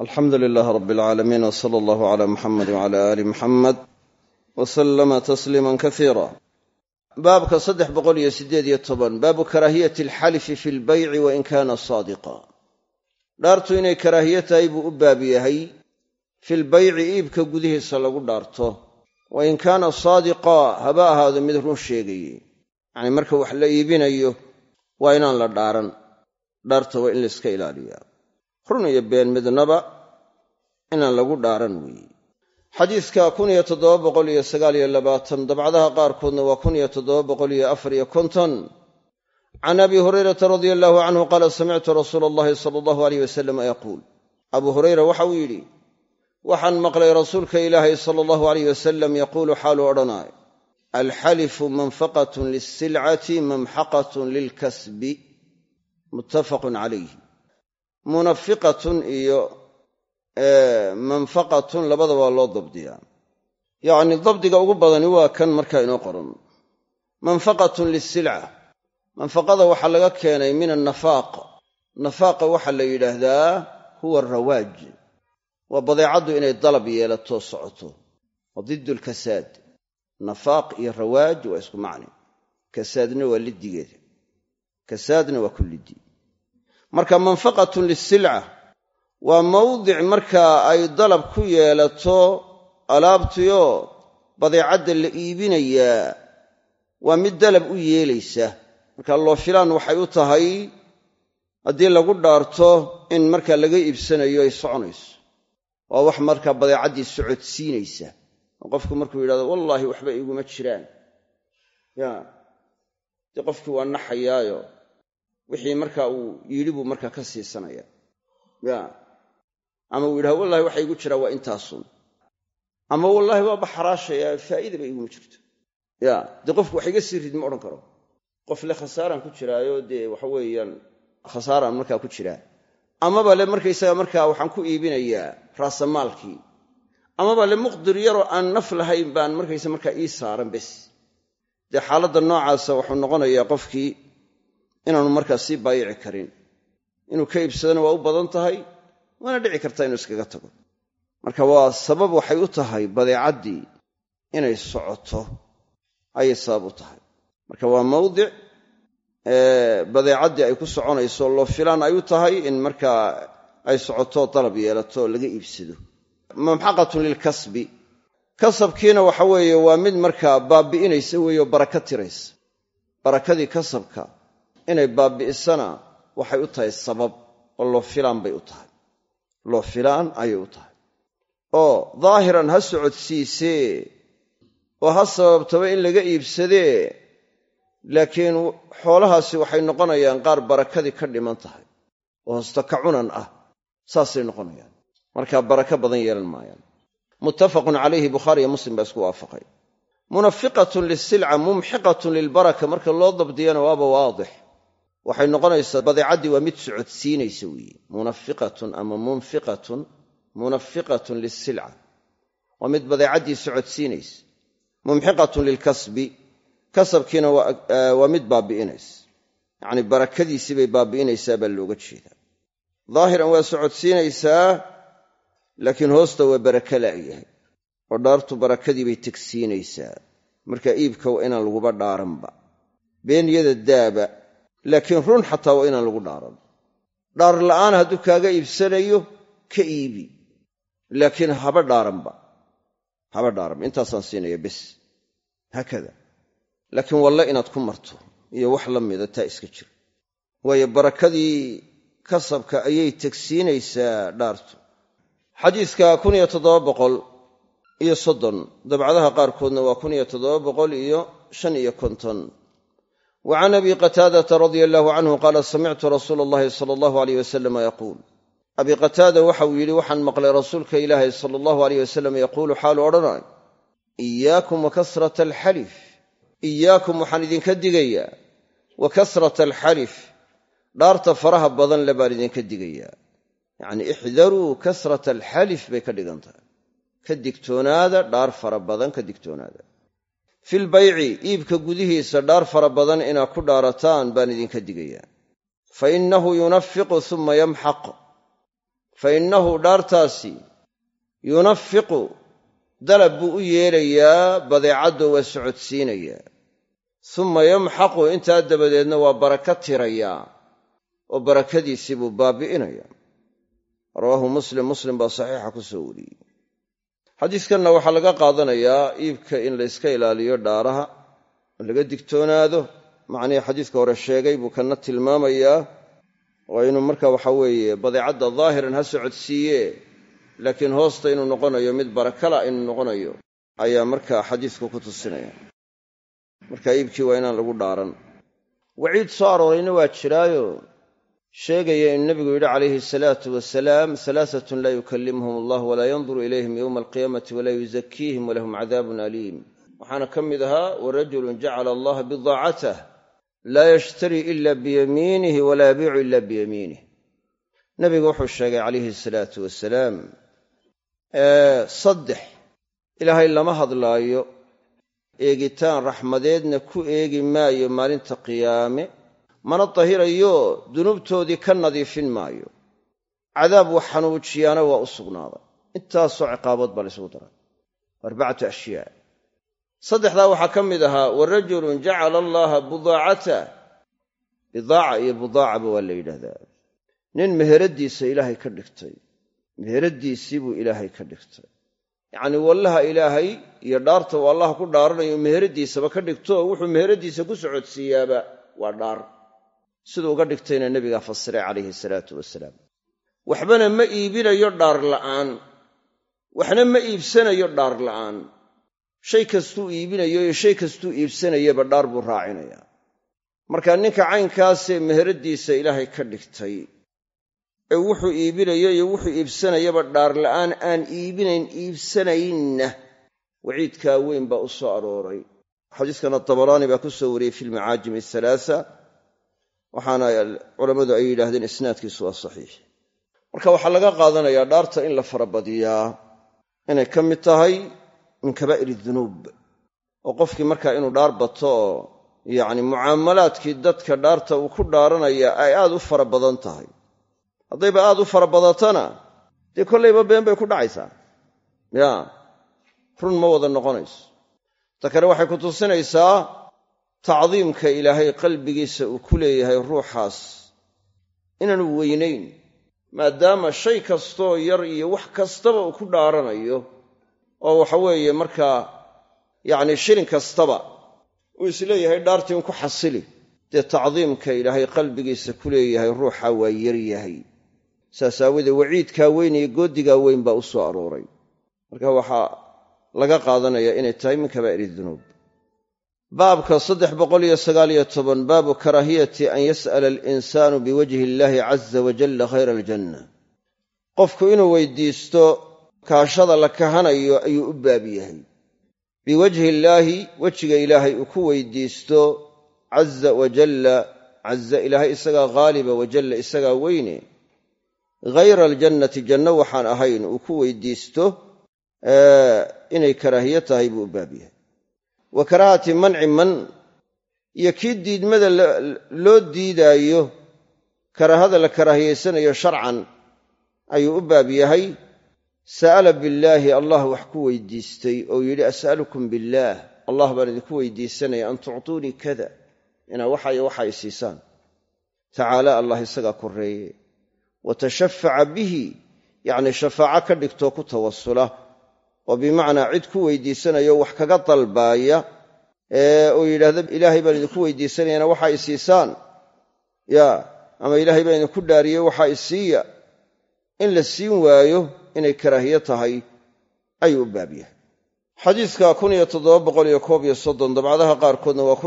alxamdu lilaah rab alcaalamiin w sala allahu cala muxamedi wcala aali muxamed wa sallama tasliiman kasiira baabka saddex boqol iyo siddeed iyo toban baabu karaahiyati alxalifi fi lbayci wa in kaana saadiqa. Dhaartu inay karaahiye tahay buu u baab yahay fi lbayci iibka gudihiisa lagu dhaarto. Wa in kaana saadiqa haba ahaado mid run sheegaye yacnii marka wax la iibinayo waa inaan la dhaaran. Dhaarta in layska ilaaliyaa run iyo been midnaba inaan lagu dhaaran weeye xadiidka kun iyo toddoba boqol iyo sagaal iyo labaatan dabcadaha qaarkoodna waa kun iyo toddoba boqol iyo afar iyo konton. Can abi hurayrata radia allahu canhu qaala samictu rasuula allahi sala allahu aleyh wasalam yaquul abuu hurayra waxa uu yidhi waxaan maqlay rasuulka ilaahay sala allahu aleyh wasalam yaquulu xaaluu odhanaayo alxalifu manfaqatun lisilcati mamxaqatun lilkasbi muttafaqun calayh munafiqatun iyo manfaqatun labadaba loo dabdiyaa. Yacni dabdiga ugu badani waa kan markaa inoo qoran. Manfaqatun lisilca. Manfaqada waxaa laga keenay min annafaaq nafaaqa waxaa la yidhaahdaa huwa arawaaj waa badeecaddu inay dalab yeelato socoto. Waa diddu lkasaad nafaaq iyo rawaaj waa isku macni. Kasaadna waa liddigeeda kasaadna waa ku liddi marka manfaqatun lisilca waa mawdic markaa ay dalab ku yeelato alaabtiyo badeecadda la iibinayaa waa mid dalab u yeelaysa. Marka loofilaan waxay u tahay haddii lagu dhaarto in markaa laga iibsanayo ay soconayso. Waa wax markaa badeecaddii socodsiinaysa. Oo qofku markuu yidhahdo wallaahi waxba iguma jiraan. Ya dee qofkii waa naxayaayo wixii marka uu yidhi buu markaa ka siisanaya ya. Ama uu yidhaha wallahi waxa igu jiraa waa intaasun ama wallaahi waaba xaraashayaa faa'iidaba iguma jirto. Ya. Dee qofku wax iga sii rid ma odhan karo. Qof le khasaaraan ku jiraayo dee waxa weeyaan khasaaraan markaa ku jiraa. Amaba le markaysaga markaa waxaan ku iibinayaa raasamaalkii. Amaba le muqdir yaroo aan naf lahayn baan markaysa markaa ii saaran bes. Dee xaaladda noocaasa wuxuu noqonayaa qofkii inaanu markaa sii baayici karin. Inuu ka iibsadana waa u badan tahay waana dhici kartaa inuu iskaga tago. Marka waa sabab waxay u tahay badeecaddii inay socoto ayay sabab u tahay. Marka waa mawdic badeecaddii ay ku soconayso loo filaan ay u tahay in markaa ay socoto dalab yeelato laga iibsado. Mamxaqatun lilkasbi kasabkiina waxa weeye waa mid markaa baabi'inaysa weeyo baraka tiraysa. Barakadii kasabka inay baabi'isana waxay u tahay sabab oo loo filaan bay u tahay. Loo filaan ayay u tahay. Oo daahiran ha socodsiisee oo ha sababtaba in laga iibsadee laakiin xoolahaasi waxay noqonayaan qaar barakadii ka dhiman tahay oo hosta ka cunan ah saasay noqonayaan. Markaa baraka badan yeelan maayaan. Muttafaqun calayhi bukhaariyo muslim baa isku waafaqay. Munafiqatun lisilca mumxiqatun lilbaraka marka loo dabdiyana waaba waadix waxay noqonaysaa badeecaddii waa mid socodsiinaysa weeye. Munafiqatun ama munfiqatun munafiqatun lisilca. Waa mid badeecaddii socodsiinaysa. Mumxiqatun lilkasbi. Kasabkiina waa mid baabi'inaysa. Yacnii barakadiisii bay baabi'inaysaa baa looga jeedaa. Daahiran waa socodsiinaysaa laakiin hoosta waa baraka la'yahay oo dhaartu barakadii bay tegsiinaysaa marka iibka waa inaan laguba dhaaranba. Beenyada daaba laakiin run xataa waa inaan lagu dhaaran. Dhaar la'aan hadduu kaaga iibsanayo ka iibi. Laakiin haba dhaaranba. Haba dhaaranba intaasaan siinaya bes. Haakada. Laakiin walle inaad ku marto iyo wax la mida taa iska jira waayo barakadii kasabka ayay tegsiinaysaa dhaartu. Xadiiska kun iyo toddoba boqol iyo soddon dabcadaha qaarkoodna waa kun iyo toddoba boqol iyo shan iyo konton wa can abi qataadata radia allahu canhu qaala samictu rasuula allahi sala allahu aleyh wasalama yaquul abi qataada waxa uu yidhi waxaan maqlay rasuulka ilaahay sala allahu aleyh wasalam yaquulu xaalu odhanay iyaakum wa kasrata alxalif iyaakum waxaan idinka digayaa wa kasrata alxalif dhaarta faraha badan le baan idinka digayaa yacnii ixdaruu kasrata alxalif bay ka dhigan tahay ka digtoonaada dhaar fara badan ka digtoonaada filbayci iibka gudihiisa dhaar fara badan inaad ku dhaarataan baan idinka digayaa fa innahu yunafiqu uma yamxaq fa innahu dhaartaasi yunafiqu dalab buu u yeelayaa badeecaddo waa socodsiinayaa summa yamxaqu intaa dabadeedna waa baraka tirayaa oo barakadiisii buu baabi'inayaa rawaahu muslim muslim baa saxiixa ku soo wariyey xadiiskanna waxaa laga qaadanayaa iibka in layska ilaaliyo dhaaraha laga digtoonaado. Macnihii xadiiska hore sheegay buu kanna tilmaamayaa waa inuu marka waxa weeye badeecadda daahiran ha socodsiiye laakiin hoosta inuu noqonayo mid barakala inuu noqonayo ayaa marka xadiisku ku tusinaya. Marka iibkii waa inaan lagu dhaaran. Waciid soo aroorayna waa jiraayo sheegaya in nebigu yidhi calayhi asalaatu wasalaam alaaatun laa yukallimuhum allah walaa yanduru ilayhim yowma alqiyaamati walaa yuzakiihim walahum cadaabun aliim. Waxaana ka mid ahaa warajulun jacala allaha bidaacatah laa yashtarii ila biyamiinihi walaa yabiicu ila biyamiinih nebigu wuxuu sheegay calayhi asalaatu wasalaam saddex ilaahay lama hadlaayo eegitaan raxmadeedna ku eegi maayo maalinta qiyaame mana dahirayo dunuubtoodii ka nadiifin maayo. Cadaab wax xanuujiyaana waa u sugnaaday intaasoo ciqaabood baa laysugu daray. Arbacatu ashyaa. Saddexdaa waxaa ka mid ahaa wa rajulun jacala allaaha budaacata. Bidaaca iyo budaacaba waa la yidhahdaa nin meheraddiisa ilaahay ka dhigtay. Meheraddiisii buu ilaahay ka dhigtay. Yacnii wallaha ilaahay iyo dhaarta uu allah ku dhaaranayo meheraddiisaba ka dhigto wuxuu meheraddiisa ku socodsiiyaaba waa dhaar siduu uga dhigtayna nebigaa fasiray calayhi salaatu wasalaam. waxbana ma iibinayo dhaar la'aan. waxna ma iibsanayo dhaar la'aan. shay kastuu iibinayo iyo shay kastuu iibsanayaba dhaar buu raacinayaa marka ninka caynkaasee meheraddiisa ilaahay ka dhigtay ee wuxuu iibinayo iyo wuxuu iibsanayaba dhaar la'aan aan iibinayn iibsanaynna waciidkaa weyn baa u soo arooray. xadiiskana tabaraani baa ku soo wariyey fi lmacaajim ahalaasa waxaana culammadu ay yidhaahdeen isnaadkiisu waa saxiix. Marka waxaa laga qaadanayaa dhaarta in la farabadiyaa inay ka mid tahay min kabaa'ir dunuub oo qofkii markaa inuu dhaar bato oo yacni mucaamalaadkii dadka dhaarta uu ku dhaaranaya ay aad u fara badan tahay. Haddayba aad u fara badatana dee kollayba been bay ku dhacaysaa. Ya run ma wada noqonayso. Ta kale waxay ku tusinaysaa tacdiimka ilaahay qalbigiisa uu ku leeyahay ruuxaas inaanu weynayn maadaama shay kastoo yar iyo wax kastaba uu ku dhaaranayo oo waxa weeye markaa yacni shilin kastaba uu is leeyahay dhaartii un ku xasili dee tacdiimka ilaahay qalbigiisa ku leeyahay ruuxa waa yaryahay saas aawoodee waciidkaa weyn iyo goodigaa weyn baa u soo arooray. Marka waxaa laga qaadanaya inay tahay min kabaa'ir dunuub baabka saddex boqoliyo sagaaliyo toban baabu karaahiyati an yas'ala alinsaanu biwajhi illaahi caza wajalla khayra aljanna. Qofku inuu weydiisto kaashada la kahanayo ayuu u baab yahay. Biwajhi illaahi wejiga ilaahay uu ku weydiisto caza wajalla caza ilaahay isagaa haaliba wajalla isagaa weyne. Hayra aljannati janno waxaan ahayn uu ku weydiisto inay karaahiye tahay buu u baab yahay wa karaahati manci man iyo kii diidmada loo diidaayo karaahada la karaahiyaysanayo sharcan ayuu u baab yahay sa'ala billaahi allah wax ku weydiistay oo yidhi as'alukum billaah allah baan idinku weydiisanaya an tuctuunii kada inaa waxayo waxa ay siisaan. Tacaala allah isagaa korreeye wa tashafaca bihi yacnii shafaaco ka dhigtoo ku tawasula oo bimacnaa cid ku weydiisanayo wax kaga dalbaaya oo yidhaahda ilaahay baan idinku weydiisanayana waxa ay siisaan. Ya ama ilaahay baan idinku dhaariyey waxa ay siiya. In la siin waayo inay karaahiye tahay ayuu u baab yahay. Soddon dabcadaha qaarkoodna waa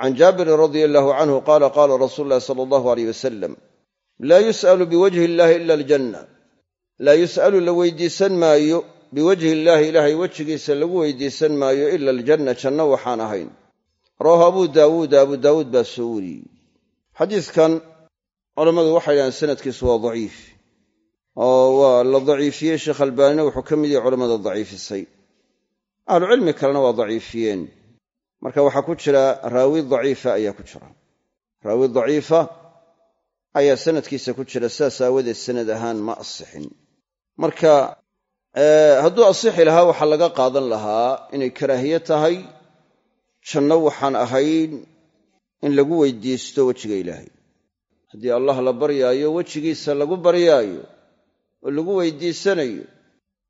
can jaabirin radia allaahu canhu qaala qaala rasuulu llahi sala allahu aleyh wasalam laa yus'alu biwajhi illahi ila aljanna laa yus'alu la weydiisan maayo biwajhi illaahi ilaahay wejigiisa lagu weydiisan maayo ila aljanna janno waxaan ahayn. Rawaahu abuu daawuuda abuu daawuud baa soo wariyey. Xadiidkan culammadu waxay dhahaan sanadkiisu waa daciif oo waa la daciifiyey. Sheekh albaanina wuxuu ka mid yahay culammada daciifisay. Ahlucilmi kalena waa daciifiyeen. Marka waxaa ku jira raawi daciifa ayaa ku jira. Raawi daciifa ayaa sanadkiisa ku jira sidaas aawadeed sanad ahaan ma asixin marka hadduu asixi lahaa waxaa laga qaadan lahaa inay karaahiye tahay janno waxaan ahayn in lagu weydiisto wejiga ilaahay. Haddii allah la baryaayo wejigiisa lagu baryaayo oo lagu weydiisanayo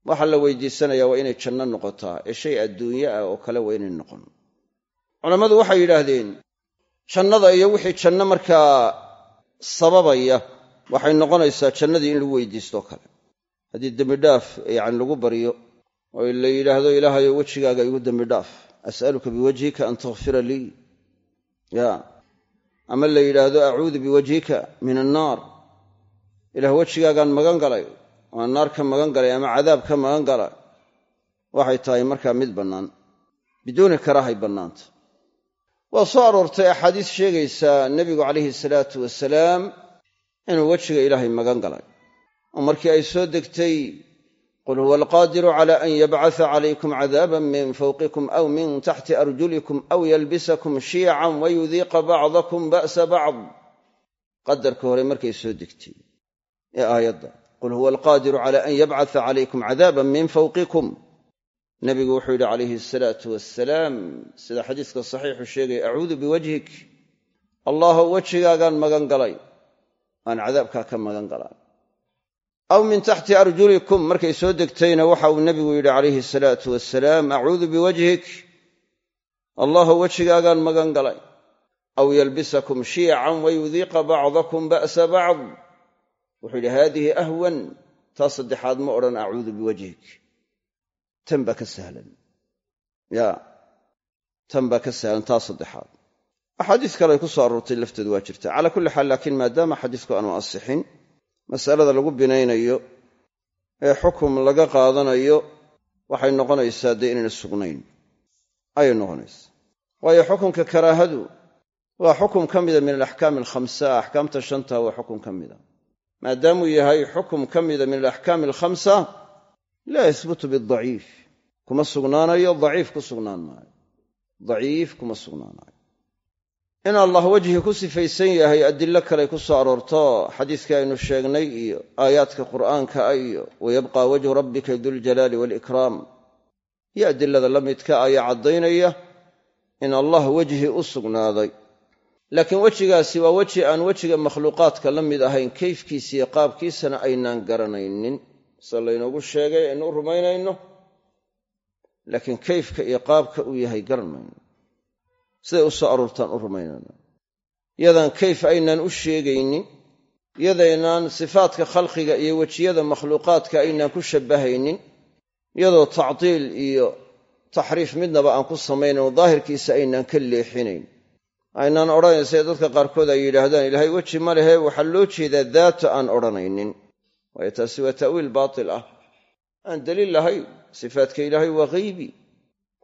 waxa la weydiisanaya waa inay janno noqotaa ee shay adduunye ah oo kale waa inay noqon. Culammadu waxay yidhaahdeen jannada iyo wixii janno markaa sababaya waxay noqonaysaa jannadii in lagu weydiistoo kale haddii dembidhaaf yacni lagu baryo oo la yidhaahdo ilaahayo wejigaaga igu dembidhaaf as'aluka biwajhika an takfira lii. Ya. Ama la yidhaahdo acuudu biwajhika min annaar ilaah wejigaagaan magan galay. Waa naar ka magan galay ama cadaab ka magan gala. Waxay tahay markaa mid bannaan. Biduuni karaahay bannaanta waa soo aroortay axaadiis sheegaysaa nebigu calayhi salaatu wasalaam inuu wejiga ilaahay magan galay oo markii ay soo degtay qul huwa alqaadiru cala an yabcatha calaykum cadaaban min fawqikum aw min taxti arjulikum aw yalbisakum shiican wayudiiqa bacdakum ba'sa bacd. Qadarka hore markay soo degtay ee aayadda qul huwa alqaadiru cala an yabcatha calaykum cadaaban min fawqikum. Nebigu wuxuu yidhi calayhi asalaatu wassalaam sida xadiiska saxiixu sheegaya acuudu biwajhik allahow wejigaagaan magan galay aan cadaabkaa ka magan galaa aw min taxti arjulikum markay soo degtayna waxa uu nebigu yidhi calayhi asalaatu wasalaam acuudu biwajhik. Allahow wejigaagaan magan galay. Aw yalbisakum shiican wayudiiqa bacdakum ba'sa bacd. Wuxuu yidhi haadihi ahwan. Taa saddexaad ma odhan acuudu biwajhik. Tan baa ka sahlan. Ya tan ka sahlan taa saddexaad. Axaadiis kale ay ku soo aroortay lafteedu waa jirta. Calaa kulli xaal laakiin maadaama xadiisku aanu asixin masalada lagu binaynayo ee xukum laga qaadanayo waxay noqonaysaa dee inayna sugnayn. Ayay noqonaysaa. Waayo xukunka karaahadu waa xukum ka mida min alaxkaami alkhamsa axkaamta shanta waa xukum ka mida. Maadaamuu yahay xukum ka mida min alaxkaami alkhamsa laa yahbutu bidaciif kuma sugnaanayo daciif ku sugnaan maayo. Daciif kuma sugnaanayo in allah wejhi ku sifaysan yahay adilo kaley ku soo aroorto xadiiskii aynu sheegnay iyo aayaadka qur'aanka ah iyo wayabqa wajhu rabbika duljalaali waalikraam iyo adilada la midka ayaa caddaynaya in allah wejhi u sugnaaday. Laakiin wejigaasi waa weji aan wejiga makhluuqaadka la mid ahayn kayfkiisa iyo qaabkiisana aynaan garanaynin. Sida laynoogu sheegay aynu u rumaynayno laakiin kayfka iyo qaabka uu yahay garan mayno siday u soo aroortaan u rumaynayno yadaan kayf aynaan u sheegaynin yadaynaan sifaadka khalqiga iyo wejiyada makhluuqaadka aynaan ku shabbahaynin iyadoo tactiil iyo taxriif midnaba aan ku samaynayn oo daahirkiisa aynaan ka leexinayn. Aynaan odhanayn sida dadka qaarkood ay yidhaahdaan ilaahay weji ma lehe waxaa loo jeedaa daata aan odhanaynin. Waayo taasi waa ta'wiil baatil ah. Aan daliil lahayn sifaadka ilaahay waa haybi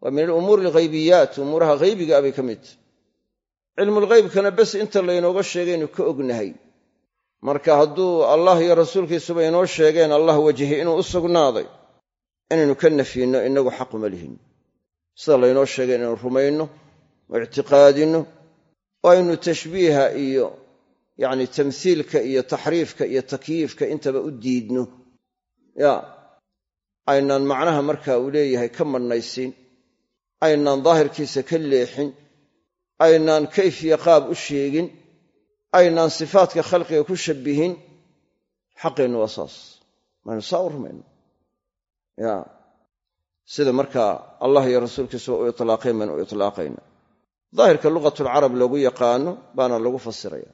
waa min alumuuri alghaybiyaat umuuraha haybiga abay ka mid tahy cilmulghaybkana bes inta laynooga sheegaynu ka ognahay. Marka hadduu allah iyo rasuulkiisuba inoo sheegeen allah wejhi inuu u sugnaaday inaynu ka nafyinno innagu xaquma lihin. Sida laynoo sheegay inaynu rumayno oo ictiqaadinno oo aynu tashbiiha iyo yacni tamhiilka iyo taxriifka iyo takyiifka intaba u diidno. Ya aynaan macnaha marka uu leeyahay ka madhnaysiin aynaan daahirkiisa ka leexin aynaan kayfiya qaab u sheegin aynaan sifaadka khalqiga ku shabbihin xaqeennu waa maynu saa u rumayno. Ya sida markaa allah iyo rasuulkiisuba u itlaaqeen baynu u itlaaqayna daahirka lugatulcarab loogu yaqaano baana lagu fasiraya.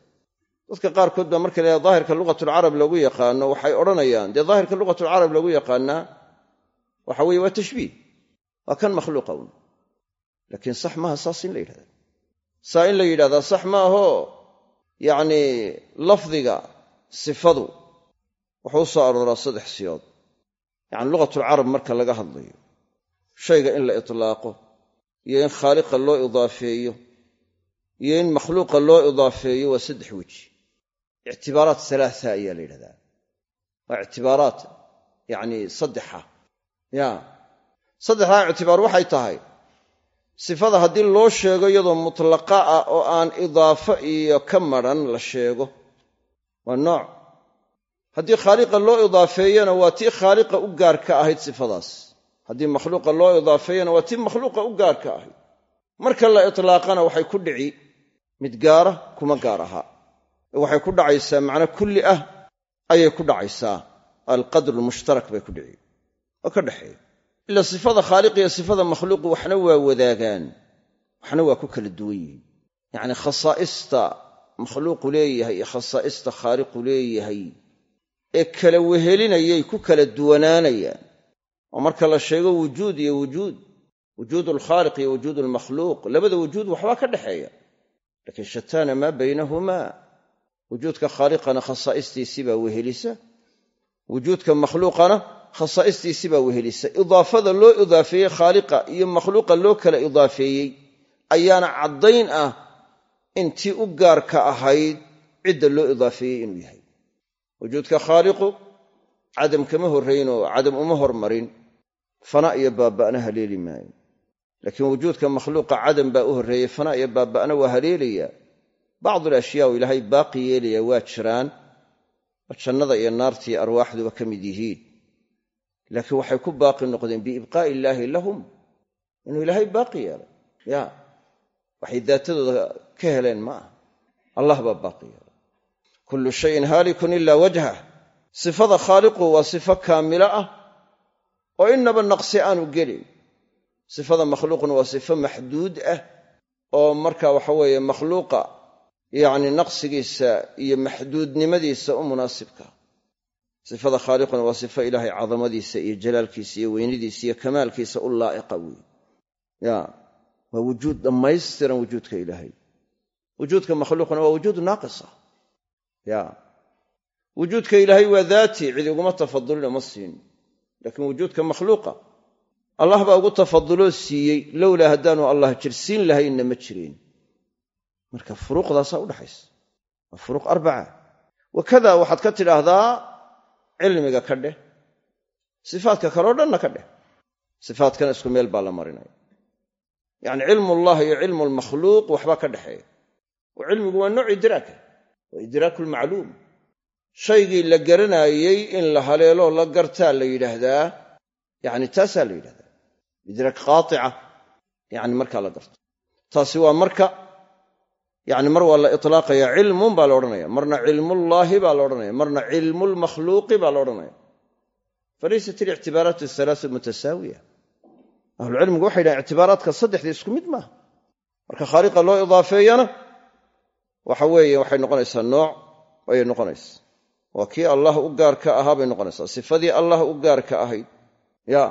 Dadka qaarkood baa marka layaha daahirka lugatulcarab loogu yaqaano waxay odhanayaan dee daahirka lugatulcarab loogu yaqaanaa? Waxa weeye waa tashbiih. Waa kan makhluuqa un laakiin sax maaha saas in la yidhahda saa in la yidhahdaa sax maahoo yacnii lafdiga sifadu wuxuu u soo arooraa saddex siyood. Yacni lugatulcarab marka laga hadlayo shayga in la itlaaqo iyo in khaaliqa loo idaafeeyo iyo in makhluuqa loo idaafeeyo waa saddex weji. Ictibaaraat alaaa ayaa la yidhahdaa. Waa ictibaaraat yacni saddexa ya saddexdaa ictibaar waxay tahay sifada haddii loo sheego iyadoo mutlaqa ah oo aan idaafo iyo ka madran la sheego. Waa nooc. Haddii khaaliqa loo idaafeeyana waa tii khaaliqa u gaarka ahayd sifadaas. Haddii makhluuqa loo idaafeeyana waa tii makhluuqa u gaarka ahayd. Marka la itlaaqana waxay ku dhici mid gaara kuma gaar ahaa waxay ku dhacaysaa macno kulli ah ayay ku dhacaysaa. Alqadru lmushtarak bay ku dhici. Oo ka dhexeeya ila sifada khaaliq iyo sifada makhluuqu waxna waa wadaagaan waxna waa ku kala duwan yihiin. Yacni khasaa'ista makhluuqu leeyahay iyo khasaa'ista khaaliqu leeyahay ee kala wehelinayay ku kala duwanaanayaan. Oo marka la sheego wujuud iyo wujuud wujuud alkhaaliq iyo wujuud almakhluuq labada wujuud waxbaa ka dhexeeya. Laakiin shataana maa baynahumaa wujuudka khaaliqana khasaa'istiisii baa wehelisa wujuudka makhluuqana khasaa'istiisii baa wehelisa idaafada loo idaafeeyey khaaliqa iyo makhluuqa loo kala idaafeeyey ayaana caddayn ah intii u gaarka ahayd cidda loo idaafeeyey inuu yahay. Wujuudka khaaliqu cadam kama horraynoo cadam uma hormarin. Fana iyo baaba'na haleeli maayo. Laakiin wujuudka makhluuqa cadam baa u horreeyey fana iyo baaba'na waa haleelaya bacdu alashyaa u ilaahay baaqi yeelaya waa jiraan. Oo jannada iyo naartii arwaaxduba ka mid yihiin laakiin waxay ku baaqi noqdeen biibqaa'i illaahi lahum. Inuu ilaahay baaqi yeelay. Ya. Waxay daatadooda ka heleen ma aha. Allah baa baaqi yeelay. Kullu shayin haalikun ila wajhah sifada khaaliqu waa sifo kaamilo ah. Oo innaba naqsi aanu gelin. Sifada makhluuqna waa sifo maxduud ah. Oo marka waxa weeye makhluuqa yacni naqsigiisa iyo maxduudnimadiisa u munaasibka sifada khaaliquna waa sifo ilaahay cadamadiisa iyo jalaalkiisa iyo weynidiisa iyo kamaalkiisa u laa'iqa weeye ya waa wujuud dhammaystiran wujuudka ilaahay. Wujuudka makhluuqna waa wujuud naaqisa. Ya wujuudka ilaahay waa daati cid iguma tafadulin ma siin. Laakiin wujuudka makhluuqa allah baa ugu tafaduloo siiyey lowlaa haddaanu allah jirsiin lahaynna ma jireen marka furuuqdaasaa udhaxaysa waa furuuq arbaca. Wakada waxaad ka tidhaahdaa cilmiga ka dheh sifaadka kaleo dhanna ka dheh sifaadkana isku meel baa la marinaya yacni cilmullah iyo cilmu lmakhluuq waxbaa ka dhexeeya. Oo cilmigu waa nooc idraaka waa idraaku lmacluum shaygii la garanaayey in la haleeloo la gartaa la yidhaahdaa yacni taasaa la yidhahdaa idraak qaatica yacni markaa la garto taasi waa marka yacni mar waa la itlaaqaya cilmun baa la odhanaya marna cilmullaahi baa la odhanaya marna cilmulmakhluuqi baa la odhanaya. Falaysat alictibaaraat ahalaasu mutasaawiya ahlucilmigu waxay yidhahan ictibaaraadka saddexdii isku mid maaha. Marka khaaliqa loo idaafeeyana waxa weeye waxay noqonaysaa nooc ayay noqonaysa waa kii allah u gaarka ahaa bay noqonaysaa. Sifadii allah u gaarka ahayd. Ya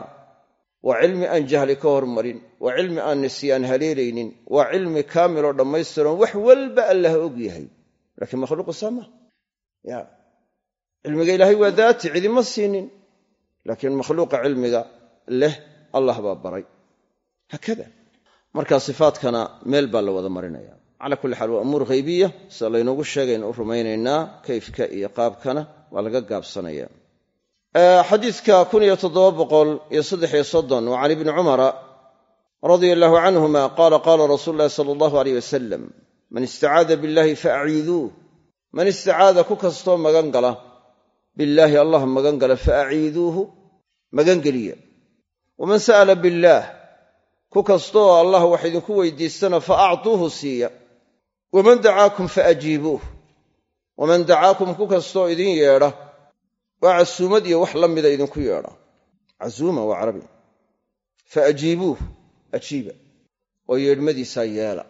waa cilmi aan jahli ka hormarin waa cilmi aan nisyaan haleelaynin waa cilmi kaamiloo dhammaystiron wax walba allah og yahay. Laakiin makhluuqu sama. Ya cilmiga ilaahay waa daati cidima siinin. Laakiin makhluuqa cilmiga leh allah baa baray. Haakada marka sifaadkana meel baa la wada marinaya cala kulli xaal waa umuur haybiya sida laynoogu sheegaynu u rumaynaynaa kayfka iyo qaabkana waa laga gaabsanaya xadiidka kun iyo toddoba boqol iyo saddexiyo soddon wa can ibni cumara radia allahu canhuma qaala qaala rasuulu llahi sala allahu aleyh wasalam man istacaada billahi faaciiduuh. Man istacaada ku kastoo magan gala billaahi allah magan gala faaciiduuhu magangeliya waman sa'ala billaah ku kastoo allah wax idinku weydiistana fa actuuhu siiya waman dacaakum faajiibuuh. Waman dacaakum ku kastoo idin yeedha waa casuumad iyo wax la mida idinku yeedha casuuma waa carabi fa ajiibuuh ajiiba. Oo yeedhmadiisaa yeela.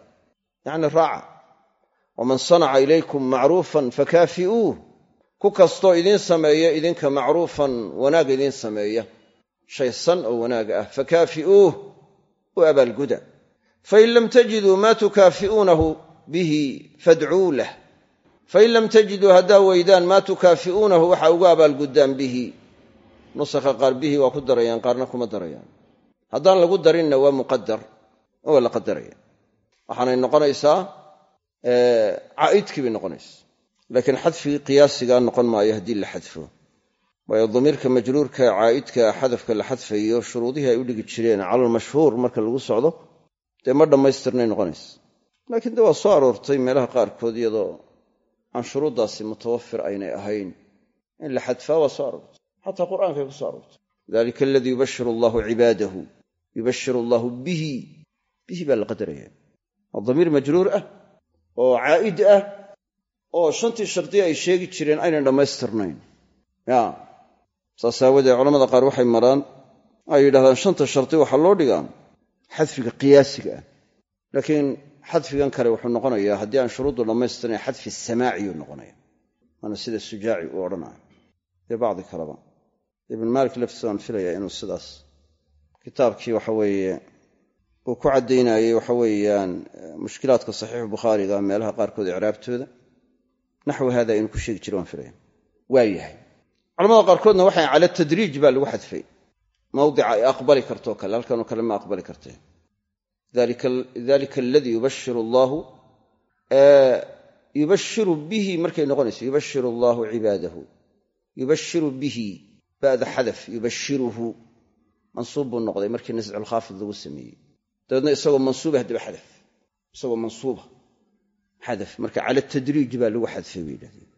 Yacni raaca. Waman sanaca ilaykum macruufan fakaafi'uuh ku kastoo idiin sameeya idinka macruufan wanaag idiin sameeya. Shay san oo wanaaga ah. Fakaafi'uuh u abaalguda fain lam tajiduu maa tukaafi'uunahu bihi fadcuu lah fain lam tajiduu haddaa weydaan maa tukaafi'uunahu waxa ugu abaalguddaan bihi nusakha qaar bihi waa ku darayaan qaarna kuma darayaan haddaan lagu darinna waa muqadar waa la qadaraya waxaanay noqonaysaa caa'idkii bay noqonaysa laakiin xadfigii qiyaasigaa noqon maayo haddii la xadfo waayo damiirka majruurka caa'idka xadafka la xadfayo shuruudihii ay u dhigi jireen cala almashhuur marka lagu socdo dee ma dhammaystirnay noqonaysa laakiin de waa soo aroortay meelaha qaarkood iyadoo aan shuruuddaasi mutawafir aynay ahayn. In la xadfaa waa soo aroortay. Xataa qur'aankay ku soo aroortay. Dalika aladii yubashiru allahu cibaadahu yubashiru allahu bihi. Bihi baa la qadaraya waa damiir majruur ah oo caa'id ah oo shantii shardiya ay sheegi jireen aynan dhammaystirnayn. Ya saas aawadeed culamada qaar waxay maraan ay yidhahdaan shanta shardi waxaa loo dhigaa xadfiga qiyaasiga ah. Laakiin xadfigan kale wuxuu noqonayaa haddii aan shuruuddu dhammaystirnayn xadfi samaaciyuu noqonaya waana sida sujaaci uu odhanaya iyo bacdi kaleba. Ibn maalik laftiisa waan filayaa inuu sidaas kitaabkii waxa weeye uu ku caddaynayey waxa weeyaan mushkilaadka saxiixu bukhaariga meelaha qaarkood icraabtooda. Naxwi hada inuu ku sheegi jira waan filaya waa yahay. Qaarkoodna waxay cala tadriij baa lagu xadfay. Mawdica ay aqbali kartoo kale halkanoo kale ma aqbali kartee dalika aladii yubashiru allaahu yubashiru bihi markay noqonayso yubashiru allaahu cibaadahu yubashiru bihi ba'da xadaf yubashiruhu mansuub buu noqday markii nasculkhaafid lagu sameeyey dabeedna isagoo mansuuba haddaba xadaf isagoo mansuuba xadaf marka cala tadriij baa lagu xadfay bay yidhahdeen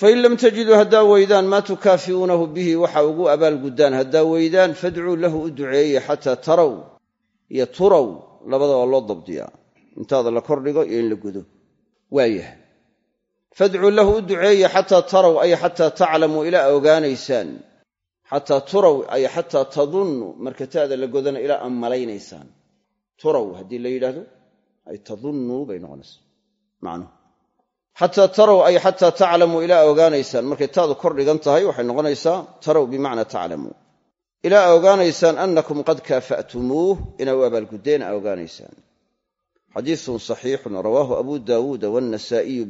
fain lam tajiduu haddaa weydaan maa tukaafi'uunahu bihi waxa ugu abaalguddaan haddaa weydaan fadcuu lahu u duceeye xataa taraw iyo labada waa loo dabdiyaa. Intaada la kordhigo iyo in la gudo. Waayahay fadcuu lahu u duceeye xataa taraw ay xataa taclamuu ilaa ogaanaysaan. Xataa turaw ay xataa tadunnu marka taada la godana ilaa aan malaynaysaan turaw haddii la yidhaahdo ay tadunnuu bay noqonaysaa. Macnuhu xataa taraw ay xataa taclamuu ilaa ogaanaysaan. Markay taadu kor dhigan tahay waxay noqonaysaa taraw bimacnaa taclamuu ilaa a ogaanaysaan annakum qad kaafa'tumuuh inaa u abaalguddeen a ogaanaysaan. Xadiisun saxiixun rawaahu abu daawuuda waannasaa'iyu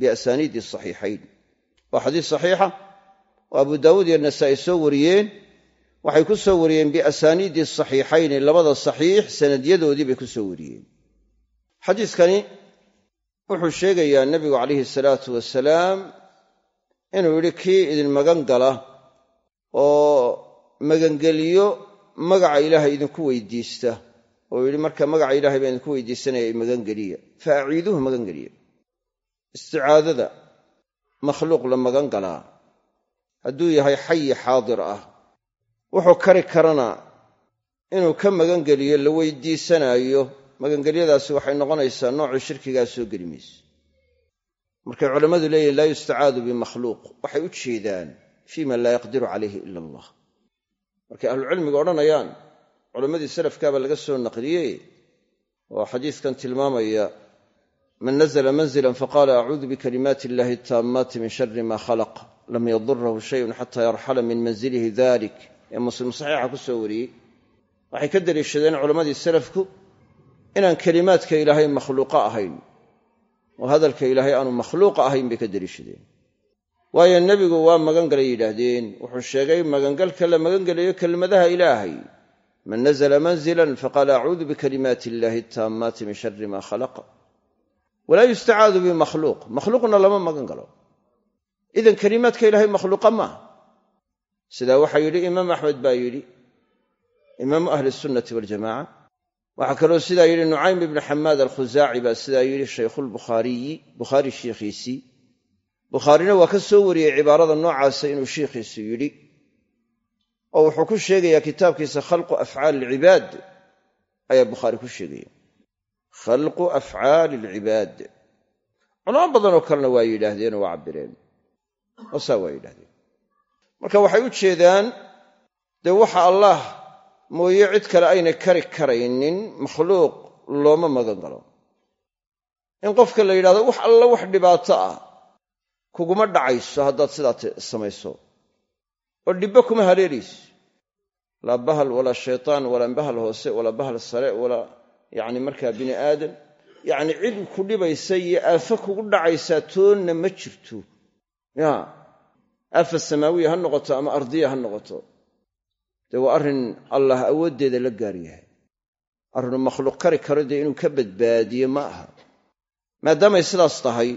biasaaniidi saxiixayn. Waa xadiis saxiixa oo abu daawuud iyo nasaa'i soo wariyeen. Waxay ku soo wariyeen biasaaniidi saxiixayni labada saxiix sanadyadoodii bay ku soo wariyeen. Xadiiskani wuxuu sheegayaa nebigu calayhi salaatu wasalaam inuu yidhi kii idin magan gala oo magangeliyo magaca ilaahay idinku weydiista. Oo yidhi marka magaca ilahay baan idinku weydiisanaya magangeliya. Fa aciiduuhu magangeliya. Isticaadada makhluuq la magan galaa hadduu yahay xayi xaadir ah wuxuu kari karana inuu ka magangeliyo la weydiisanaayo. Magangelyadaasi waxay noqonaysaa noocii shirkigaa soo geli mayso markay culammadu leeyihiin laa yustacaadu bimakhluuq. Waxay u jeedaan fii man laa yaqdiru calayhi ila allah markay ahlucilmiga odhanayaan culammadii salafkaaba laga soo naqliyey oo xadiiskan tilmaamaya man nazla manzilan faqaala acuudu bikalimaati illahi ataammaati min shari ma khalaq lam yadurahu shayun xata yarxala min manzilihi dalik ee muslim saxiixa ku soo wariyey waxay ka deliishadeen culammadii salafku inaan kelimaadka ilaahay makhluuqa ahayn oo hadalka ilaahay aanu makhluuqa ahayn bay ka deliishadeen waayo nebigu waa magangalay yidhaahdeen. Wuxuu sheegay magangalka la magangelayo kelmadaha ilaahay. Man nazla manzilan faqaala acuudu bikalimaati illahi ataammaati min shari ma khalaqa. Walaa yustacaadu bimakhluuq makhluuqna lama magan galo. Idan kelimaadka ilaahay makhluuqa maaha sidaa waxaa yidhi imaam axmed baa yidhi imaamu ahli sunnati waljamaca waxaa kaloo sidaa yidhi nucaym ibnu xamaad alkhusaaci baa sidaa yidhi shaykhulbukhaariyi bukhaari shiikhiisii bukhaarina waa ka soo wariyey cibaarada noocaasa inuu shiikhiisu yidhi oo wuxuu ku sheegayaa kitaabkiisa khalqu afcaali alcibaad ayaa bukhaari ku sheegaya. Khalqu afcaali alcibaad culamo badanoo kalena waa yidhaahdeenoo waa cabbireen. Oo saa waa yidhahdeen marka waxay u jeedaan dee waxa allaah mooye cid kale aynay kari karaynin makhluuq looma magan galo. In qofka la yidhahdo wax alla wax dhibaato ah kuguma dhacayso haddaad sidaa samayso. oo dhibbo kuma haleelayso laa bahal walaa shaytaan walaa bahal hoose walaa bahal sare walaa yacni markaa bini aadam. Yacni cid ku dhibaysa iyo aafo kugu dhacaysaa toonna ma jirto. Ya aafa samaawiya ha noqoto ama ardiya ha noqoto. Dee waa arrin allah awooddeeda la gaar yahay. Arrinu makhluuq kari karo dee inuu ka badbaadiyo ma aha. Maadaamay sidaas tahay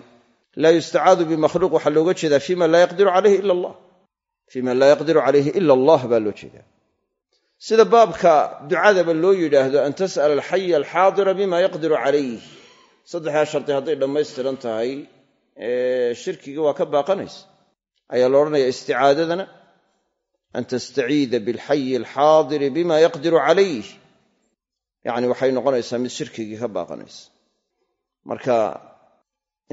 laa yustacaadu bimakhluuq waxaa looga jeedaa fii man laa yaqdiru calayhi ila allah. Fii man laa yaqdiru calayhi ila allah baa loo jeedaa. Sida baabka ducadaba loo yidhaahdo an tas'ala alxaya alxaadira bima yaqdiru calayh saddexdaa shardi hadday dhammaystiran tahay shirkigii waa ka baaqanaysa. Ayaa la odhanaya isticaadadana an tastaciida bilxayi alxaadiri bima yaqdiru calayh yacni waxay noqonaysaa mid shirkigii ka baaqanaysa. Marka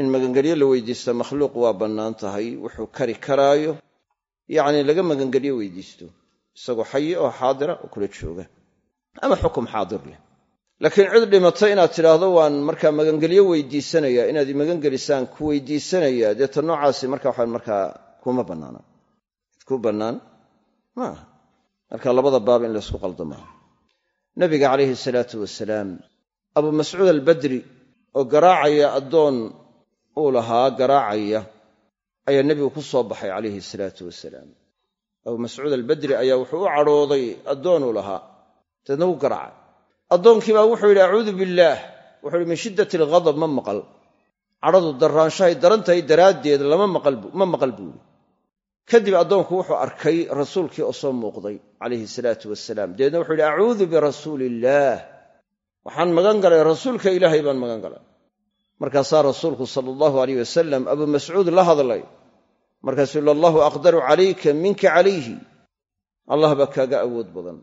in magangelyo la weydiista makhluuq waa bannaan tahay wuxuu kari karaayo. Yacni laga magangelyo weydiisto isagoo xayi oo xaadira oo kula jooga. Ama xukum xaadir leh. Laakiin cid dhimatay inaad tidhaahdo waan markaa magangelyo weydiisanayaa inaad magangelisaan ku weydiisanayaa dee ta noocaasi marka waxaa markaa kuma bannaana mid ku bannaan? Maaha marka labada baab in laysku qaldamaa nabiga calayhi salaatu wasalaam abu mascuud albadri oo garaacaya addoon uu lahaa garaacaya ayaa nebigu ku soo baxay calayhi salaatu wasalaam. Abu mascuud albadri ayaa wuxuu u cadhooday addoonuu lahaa deedna wuu garaacay. Addoonkii baa wuxuu yidhi acuudu billaah. Wuxuu yidhi min shiddati alghadab ma maqal. Cadhadu darraanshahay daran tahay daraaddeed lama ma maqal buu yidhi. Kadib addoonku wuxuu arkay rasuulkii oo soo muuqday calayhi salaatu wasalaam. Dabeedna wuxuu yidhi acuudu birasuuli illaah waxaan magan galay rasuulka ilaahay baan magan galay markaasaa rasuulku sala allahu alayh wasalam abuu mascuud la hadlay. Markaasuu yidhi allahu aqdaru calayka minka calayhi. Allah baa kaaga awood badan.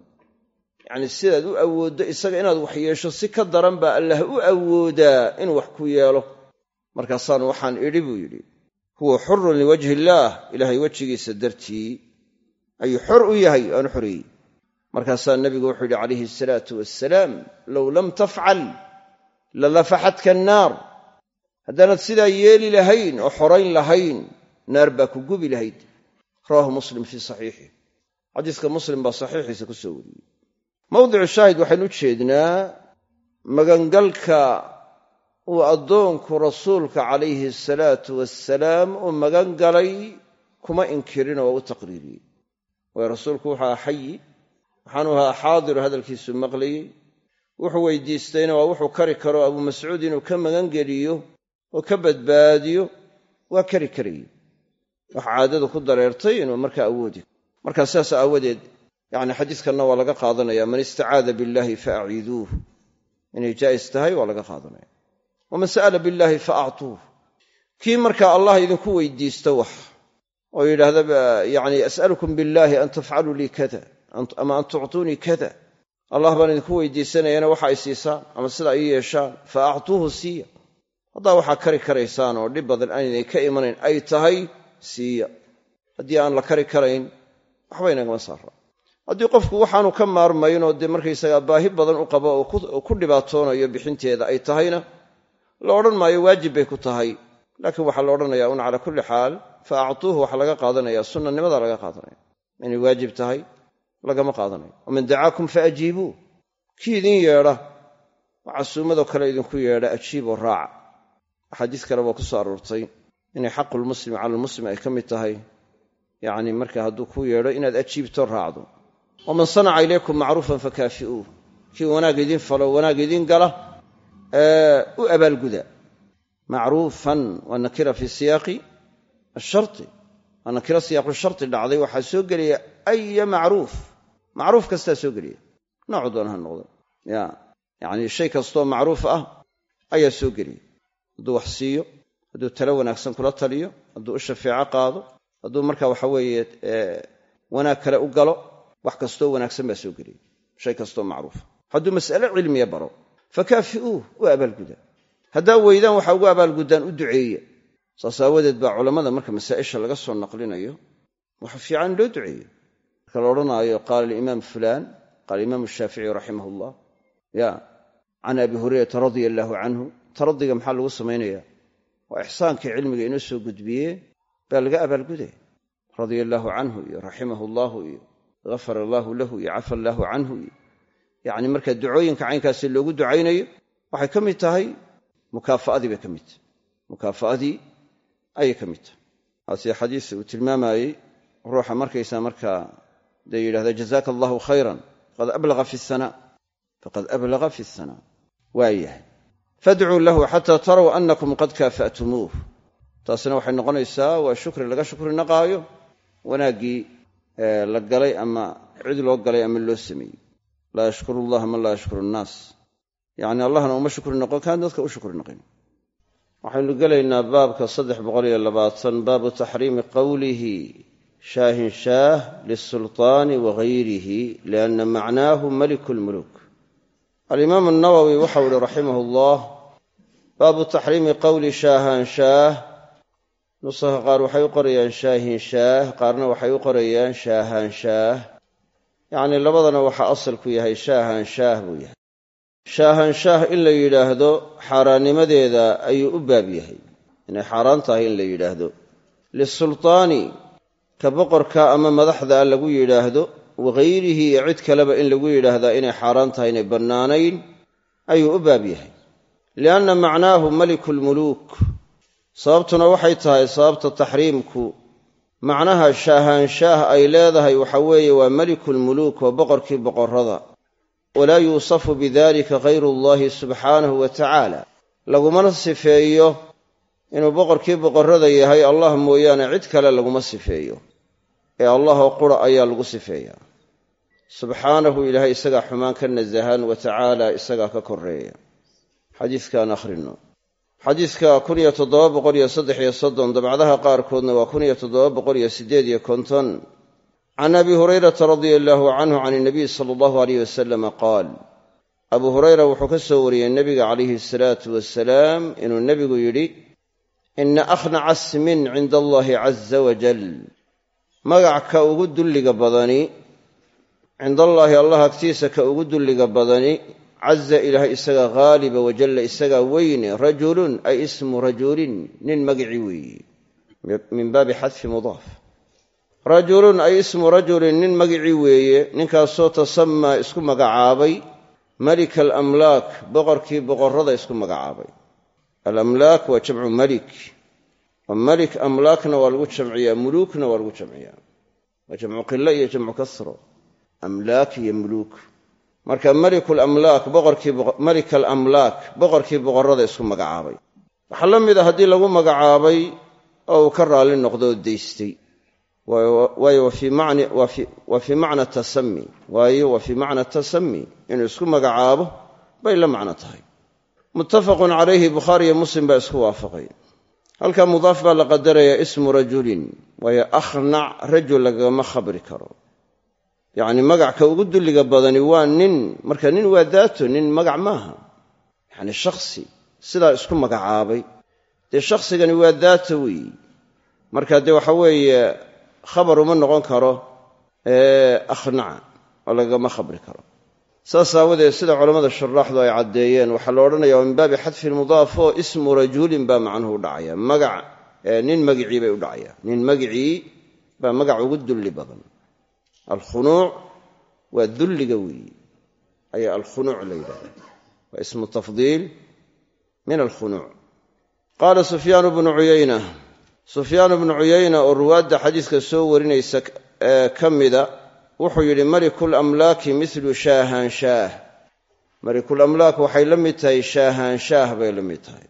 Yacnii sidaad u awooddo isaga inaad wax yeesho si ka daran baa allah u awoodaa inuu wax ku yeelo. Markaasaan waxaan idhi buu yidhi huwa xurun liwajhi illaah ilaahay wejigiisa dartii ayuu xor u yahay aanu xoreeyey markaasaa nebigu wuxuu yidhi calayhi asalaatu wassalaam low lam tafcal lalafaxatka annaar haddaanad sidaa yeeli lahayn oo xorayn lahayn naar baa ku gubi lahayd. Rawaahu muslim fii saxiixih xadiiska muslim baa saxiixiisa ku soo wariyey. Mawdicu shaahid waxaynu u jeednaa magangalka uu addoonku rasuulka calayhi asalaatu wassalaam u magan galay kuma inkirinoo waa u taqriiriyey. Waayo rasuulku wuxuu ahaa xayi waxaanu ahaa xaadiru hadalkiisu maqlayey. Wuxuu weydiistayna waa wuxuu kari karo abuu mascuud inuu ka magan geliyo oo ka badbaadiyo waa kari karayey wax caadadu ku dareertay inuu markaa awoodi. Markaa sidaas aawadeed yacni xadiiskanna waa laga qaadanaya man istacaada billaahi fa aciiduuh inay jaa'is tahay waa laga qaadanaya. Waman sa'ala billaahi fa actuuh kii markaa allah idinku weydiista wax oo yidhaahda yacni as'alukum billaahi an tafcaluu lii kada ama an tuctuunii kada. Allah baan idinku weydiisanayana waxa ay siisaan ama sidaa ii yeeshaan fa actuuhu siiya haddaa waxaa kari karaysaan oo dhib badan aanay ka imanayn ay tahay siiya. Haddii aan la kari karayn waxba inagama saara haddii qofku waxaanu ka maarmaynoo dee markaysagaa baahi badan u qabo oo ku dhibaatoonayo bixinteeda ay tahayna la odhan maayo waajib bay ku tahay. Laakiin waxaa la odhanayaa un calaa kulli xaal fa actuuhu waxaa laga qaadanaya sunnanimada laga qaadanaya. Inay waajib tahay lagama qaadanayo waman dacaakum fa ajiibuu. Kii idin yeedha oo casuumadoo kale idinku yeedha ajiiboo raaca axaadiis kale waa ku soo aroortay inay xaqulmuslimi cala almuslim ay ka mid tahay. Yacni marka hadduu ku yeedho inaad ajiibto raacdo. Waman sanaca ilaykum macruufan fakaafi'uuh kii wanaag idiin falo wanaag idiin gala u abaalguda. Macruufan waa nakira fii siyaaqi ashari waa nakiro siyaaqu sharti dhacday waxaa soo gelaya aya macruuf. Macruuf kastaa soo gelaya noocu doona ha noqdo. Ya yacni shay kastoo macruuf ah ayaa soo gelaya hadduu wax siiyo hadduu talo wanaagsan kula taliyo hadduu u shafeeco qaado hadduu marka waxa weeye wanaag kale u galo wax kastoo wanaagsan baa soo gelaya shay kastoo macruufa hadduu mas'ale cilmiya baro fakaafi'uuh u abaalguda haddaa weydaan waxaa ugu abaalguddaan u duceeya saas aawadeed baa culammada marka masaa'isha laga soo naqlinayo waxa fiican loo duceeyo marka la odhanaayo qaala alimaam fulaan qaala imaamu shaafici raximah ullah ya can abi hurayrata radia allaahu canhu taradiga maxaa lagu samaynaya waa ixsaankii cilmiga inoo soo gudbiyee baa laga abaalgudaya radia allaahu canhu iyo raximahu allaahu iyo gafara allaahu lahu iyo cafa allaahu canhu iyo yacni marka ducooyinka caynkaasi loogu ducaynayo waxay ka mid tahay mukaafa'adii bay ka mid tahay. Mukaafa'adii ayay ka mid tahay. Haasee xadiis uu tilmaamayey ruuxa markaysaa markaa dee yidhahda jazaaka allahu khayran faqad ablaga fi sana faqad ablaga fi sana. Waayahay fadcuu lahu xataa taraw annakum qad kaafa'tumuuh. Taasina waxay noqonaysaa waa shukri laga shukri naqaayo wanaaggii la galay ama cid loo galay ama loo sameeyey. Laa yashkuru allaha man laa yashkuru annaas yacni allahna uma shukri noqon kaan dadka u shukri noqin waxaynu gelaynaa baabka saddex boqol iyo labaatan baabu taxriimi qowlihi shaahin shaah lisulطaani wagayrihi lianna macnaahu maliku lmuluk alimaamu nawowi waxau ihi raximah llah baabu taxriimi qowli shaahan shaah nusaha qaar waxay u qorayaan shaahin shaah qaarna waxay u qorayaan shaahan shaah yacni labadana waxaa asalku yahay shaahan shaah buu yahay. Shaahan shaah in la yidhaahdo xaaraannimadeeda ayuu u baab yahay. Inay xaaraan tahay in la yidhaahdo. Lisultaani ka boqorka ama madaxda lagu yidhaahdo wagayrihi iyo cid kaleba in lagu yidhaahdaa inay xaaraan tahay inay bannaanayn ayuu u baab yahay lianna macnaahu maliku lmuluuk sababtuna waxay tahay sababta taxriimku macnaha shaahaanshaah ay leedahay waxa weeye waa melikulmuluuk waa boqorkii boqorrada walaa yuusafu bidalika hayru allahi subxaanahu wa tacaala lagumana sifeeyo inuu boqorkii boqorrada yahay allah mooyaane cid kale laguma sifeeyo ee allahoo qura ayaa lagu sifeeyaa subxaanahu ilaahay isagaa xumaan ka nasahan wa tacaala isagaa ka koreeya xadiiskaan akhrino. Xadiiska kun iyo toddoba boqol iyo soddon dabcdaha qaarkoodna waa kun iyo toddoba boqol iyo konton. Can abi hurayrata radia allaahu canhu can inabiy sala allahu aleyh wasalama qaal abuu hurayra wuxuu ka soo wariyey nebiga calayhi asalaatu wasalaam inuu nebigu yidhi ina akhnaca smin cinda allahi caza wajal magac ka ugu dulliga badani cindallaahi allah agtiisa ka ugu dulliga badani caza ilaahay isagaa haaliba wajalla isagaa weyne rajulun ay ismu rajulin nin magicii weeye. Min baabi xadfi mudaaf. Rajulun ay ismu rajulin nin magicii weeye ninkaasoo tasamaa isku magacaabay. Malika alamlaak boqorkii boqorrada isku magacaabay. Alamlaak waa jamcu malik. Oo malik amlaakna waa lagu jamciyaa muluukna waa lagu jamciyaa. Waa jamcu qilo iyo jamcu kasro. Amlaak iyo muluuk marka boqorkiimalik alamlaak boqorkii boqorrada isku magacaabay. Waxaa la mid a haddii lagu magacaabay oo uu ka raalli noqdoo daystay. Waayo waa fii macna tasami waayo waa fii macna tasami inuu isku magacaabo bay la macno tahay. Muttafaqun calayhi bukhaari iyo muslim baa isku waafaqay. Halkaa mudaaf baa la qadarayaa ismu rajulin. Waayo akhnac rajul lagama khabri karo yacni magacka ugu dulliga badani waa nin. Marka nin waa daato nin magac maaha. Yacni shakhsi sidaa isku magacaabay. Dee shakhsigani waa daato weeyi marka dee waxa weeye khabar uma noqon karo akhnaca oo lagama khabri karo. Saas aawadeed sida culammada shuraaxdu ay caddeeyeen waxaa la odhanaya waa min baabi xadfi lmudaaf oo ismu rajulin baa macnuhu u dhacaya. Magac nin magicii bay u dhacaya nin magicii baa magac ugu dulli badan alkhunuuc waa dulliga weeyi ayaa alkhunuuc la yidhahda waa ismu tafdiil min alkhunuuc qaala sufyaanu bnu cuyayna sufyaanu bnu cuyayna oo ruwaadda xadiiska soo warinaysa ka mida wuxuu yidhi malikulamlaaki milu shaahan shaah malikulamlaak waxay la mid tahay shaahan shaah bay la mid tahay.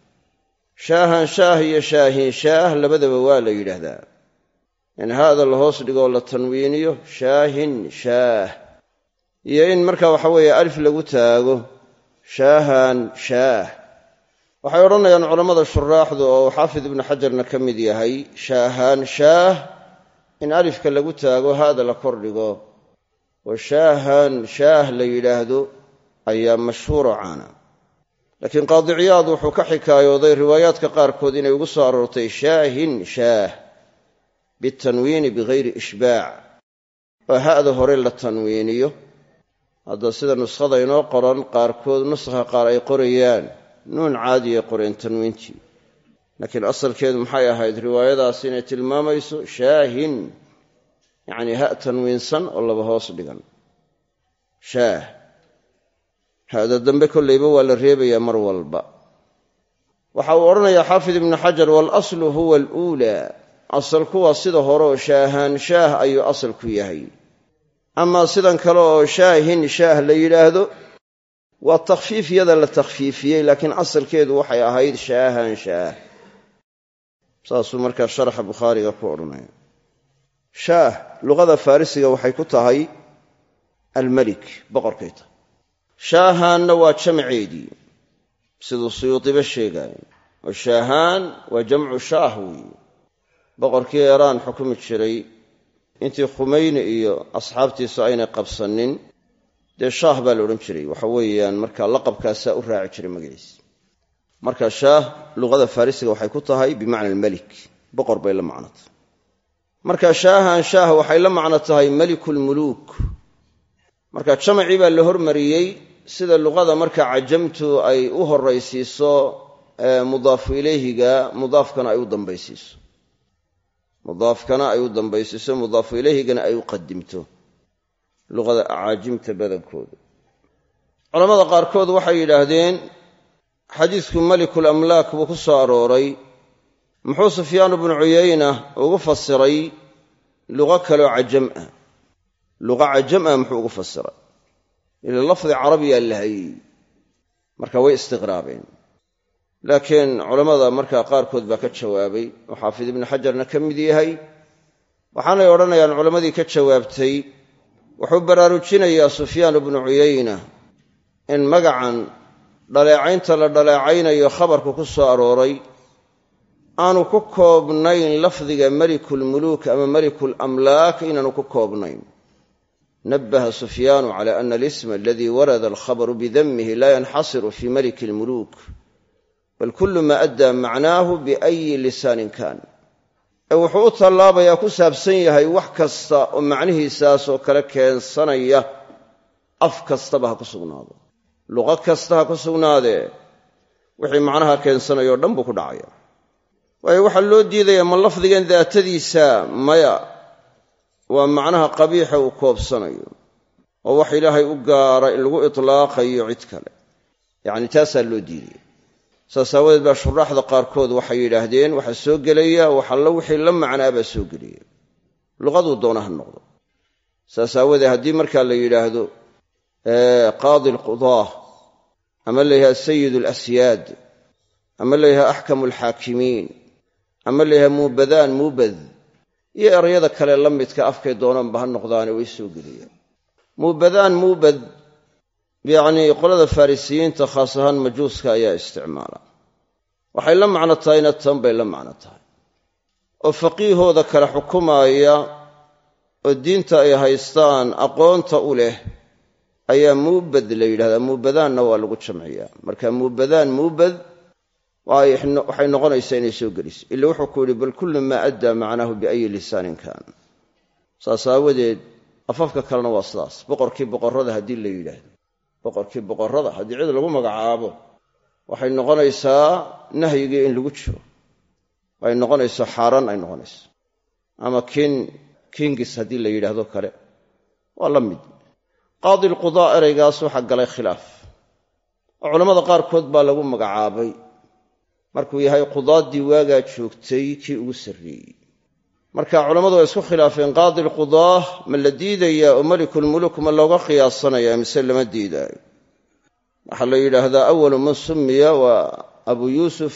Shaahan shaah iyo shaahin shaah labadaba waa la yidhaahdaa in haada la hoos dhigoo la tanwiiniyo shaahin shaah. Iyo in marka waxa weeye alif lagu taago shaahan shaah. Waxay odhanayaan culammada shuraaxdu oo xaafid ibnu xajarna ka mid yahay shaahan shaah in alifka lagu taago haada la kor dhigo. Oo shaahan shaah la yidhaahdo ayaa mashhuuro caana. Laakiin qaadiciyaad wuxuu ka xikaayooday riwaayaadka qaarkood inay ugu soo aroortay shaahin shaah bitanwiini bigayri ishbaac. Oo ha'da hore la tanwiiniyo. Hadda sida nuskhada inoo qoran qaarkood nuskha qaar ay qorayaan. Nuun caadiyay qoreen tanwiintii laakiin asalkeedu maxay ahayd? Riwaayadaas inay tilmaamayso shaahin. Yacnii ha tanwiinsan oo laba hoos dhigan. Shaah. Hada dambe kollayba waa la reebayaa mar walba. Waxa uu odhanayaa xaafid ibnu xajar waalaslu huwa aluulaa asalku waa sida hore oo shaahaan shaah ayuu asalku yahay. Amaa sidan kale oo shaahin shaah la yidhaahdo waa takhfiif yada la takhfiifiyey laakiin asalkeedu waxay ahayd shaahan shaah. Saasuu markaa sharaxa bukhaariga ku odhanaya. Shaah luqada farrisiga waxay ku tahay almelik boqorkay tahay. Shaahaanna waa jamceedii siduu suyuudiba sheegaayo oo shaahaan waa jamcu shaah weeye boqorkii eeraan xukumi jiray intii khumeyni iyo asxaabtiisu aynay qabsanin dee shaah baa la odhan jiray. Waxa weeyaan marka laqabkaasaa u raaci jiray magaciisa marka shaah luqada farisiga waxay ku tahay bimacna almelik boqor bay la macno tahay marka shaahan shaah waxay la macno tahay melikulmuluuk marka jamacii baa la hormariyey sida luqada marka cajamtu ay u horaysiiso mudaafu ilayhiga mudaafkana ay u dambaysiiso mudaafkana ay u dambaysiiso mudaafu ilayhigana ay u qadimto luqada acaajimta badankooda. Culamada qaarkood waxay yidhaahdeen xadiidku malikul amlaak buu ku soo arooray. Muxuu sufyaanu bnu cuyayna ugu fasiray luqo kaloo cajam ah. Cajam ah muxuu ugu fasiray. Ila lafdi carabiyaa lahayey marka way istiqraabeen laakiin culammada markaa qaarkood baa ka jawaabay. Oo xaafid ibnu xajarna ka mid yahay. Waxaanay odhanayaan culammadii ka jawaabtay. Wuxuu baraarujinayaa sufyaan bnu cuyayna in magacan dhaleecaynta la dhaleecaynayo khabarku ku soo arooray. Aanu ku koobnayn lafdiga melikulmuluuk ama melikulamlaak inaanu ku koobnayn. Nabaha sufyaanu cala ana alisma aladii warada alkhabaru bidamihi laa yanxasiru fi meliki lmuluuk bal kullu maa addaa macnaahu biayi lisaanin kan ee wuxuu u tallaabayaa ku saabsan yahay wax kasta oo macnihiisaasoo kale keensanaya. Af kastaba ha ku sugnaado. Luqo kasta ha ku sugnaadee wixii macnaha keensanayo o dhan buu ku dhacaya. Waayo waxaa loo diidayaa ma lafdigan daatadiisa maya. Waa macnaha qabiixa uu koobsanayo. Oo wax ilaahay u gaara in lagu itlaaqayo cid kale. Yacni taasaa loo diidaya saas aawadeed baa shuraaxda qaarkood waxay yidhaahdeen waxaa soo gelaya wax allo wixii la macnaa baa soo gelaya. Luqaduu doona ha noqdo. Saas aawadeed haddii markaa la yidhaahdo qaadi alqudaah ama la yidhahdo sayid alasyaad ama la yidhahdo axkamu alxaakimiin ama la yidhahdo muubadaan muubad iyo erayada kale la midka afkay doonaanba ha noqdaane way soo gelayaan muubadaan muubad yacnii qolada farisiyiinta khaas ahaan majuuska ayaa isticmaala. Waxay la macno tahayna tan bay la macno tahay oo faqiihooda kale xukumaaya oo diinta ay haystaan aqoonta u leh ayaa muubad la yidhahdaa. Muubadaanna waa lagu jamciyaa. Marka muubadaan muubad waxay noqonaysaa inay soo geliso. Ila wuxuu ku yidhi bal kullu maa addaa macnaahu biayi lisaanin kan saas aawadeed afafka kalena waa sidaas. Boqorkii boqorrada haddii la yidhaahdo boqorkii boqorrada haddii cid lagu magacaabo waxay noqonaysaa nahyigii in lagu jiro. Ay noqonayso xaaraan ay noqonayso ama kin kingis haddii la yidhaahdo kale waa la mid. Qaadi alqudaa eraygaas waxaa galay khilaaf. Oo culammada qaarkood baa lagu magacaabay. Markuu yahay qudaaddii waagaa joogtay kii ugu sarreeyey marka culammadu way isku khilaafeen qaadi alqudaah ma la diidayaa oo melikulmuluk ma looga qiyaasanaya mise lama diidaayo waxaa la yidhaahdaa awalu man summiya waa abu yuusuf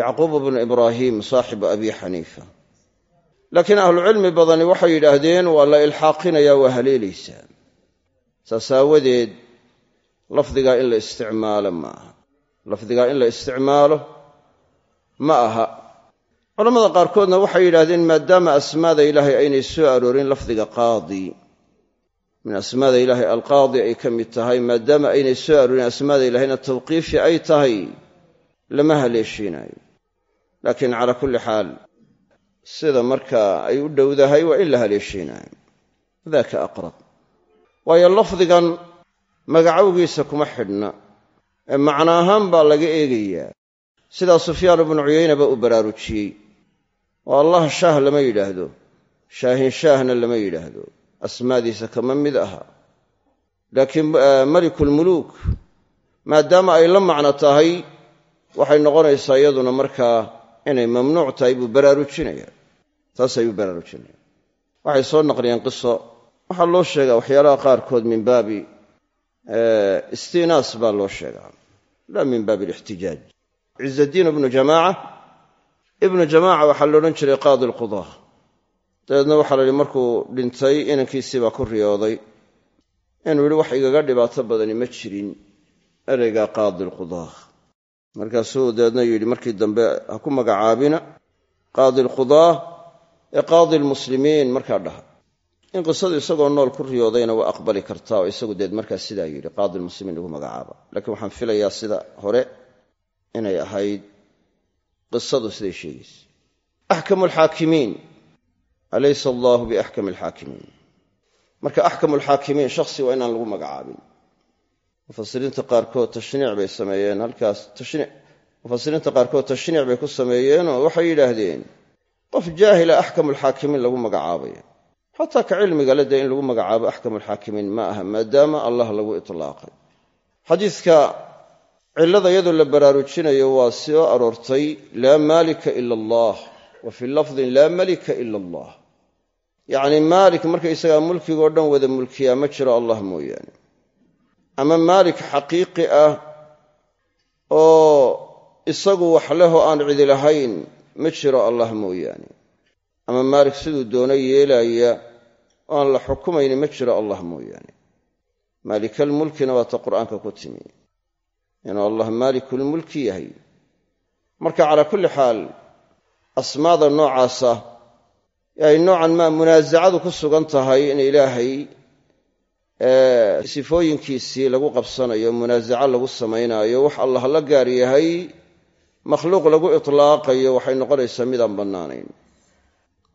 yacquub bnu ibraahim saaxibu abi xaniifa. Laakiin ahlucilmi badani waxay yidhaahdeen waa la ilxaaqinayaa waa haleelaysaa saas aawadeed lafdigaa in la isticmaalo ma aha lafdigaa in la isticmaalo ma aha culamada qaarkoodna waxay yidhahdeen maadaama asmaada ilaahay aynay soo aroorin lafdiga qaadi. Min asmaada ilaahay alqaadi ay ka mid tahay maadaama aynay soo aroorin asmaada ilaahayna tawqiifi ay tahay lama haleeshiinaayo laakiin calaa kulli xaal sida markaa ay u dhowdahay waa in la haleeshiinaayo daaka aqrab. Waayo lafdigan magacowgiisa kuma xidhna ee macno ahaan baa laga eegayaa. Sidaa sufyaan ibnu cuyaynaba u baraarujiyey oo allah shaah lama yidhaahdo. Shaahin shaahna lama yidhaahdo. Asmaadiisa kama mid aha. Laakiin melikulmuluuk maadaama ay la macno tahay waxay noqonaysaa iyaduna markaa inay mamnuuc tahay buu baraarujinaya. Taas ayuu baraarujinaya. Waxay soo naqliyeen qiso. Waxaa loo sheegaa waxyaalaha qaarkood min baabi istinaas baa loo sheegaa. Laa min baabi alixtijaaj. Cizadiin ibnu jamaaca ibnu jamaaca waxaa la odhan jiray qaadi alqudaa. Dabeedna waxaa la markuu dhintay inankiisii baa ku riyooday. Inuu yidhi wax igaga dhibaato badani ma jirin ereygaa qaadi alqudaa. Markaasuu dabeedna yidhi markii dambe ha ku magacaabina qaadi alqudaa ee qaadi almuslimiin markaa dhaha. In qisadu isagoo nool ku riyoodayna waa aqbali kartaa oo isagu deed markaa sidaa yidhi qaadi almuslimiin lagu magacaaba. Laakiin waxaan filayaa sida hore inay ahayd qisadu siday sheegaysa. Axkamu alxaakimiin alaysa allaahu biaxkami alxaakimiin marka axkamu alxaakimiin shakhsi waa inaan lagu magacaabin. Mufasiriinta qaarkood tashniic bay sameeyeen halkaas mufasiriinta qaarkood tashniic bay ku sameeyeenoo waxay yidhaahdeen qof jaahila axkamu alxaakimiin lagu magacaabaya. Xataa ka cilmiga le dee in lagu magacaabo axkamu alxaakimiin ma aha maadaama allah lagu itlaaqay. Xadiidka cillada iyadoo la baraarujinayo waa soo aroortay laa maalika ila allah. Wa fii lafdin laa malika ila allah. Yacni maalik markaysagaa mulkigoo dhan wada mulkiyaa ma jiro allah mooyaane. Ama maalik xaqiiqi ah oo isagu wax lehoo aan cidi lahayn ma jiro allah mooyaane. Ama maalik siduu doono yeelaaya oo aan la xukumayni ma jiro allah mooyaane. Maalikalmulkina waa ta qur'aanka ku timi inuu allah maalikulmulki yahay. Marka calaa kulli xaal asmaada noocaasa ay noocan maa munaasacadu ku sugan tahay in ilaahay sifooyinkiisii lagu qabsanayo munaasaco lagu samaynaayo wax allah la gaar yahay makhluuq lagu itlaaqayo waxay noqonaysaa midaan bannaanayn.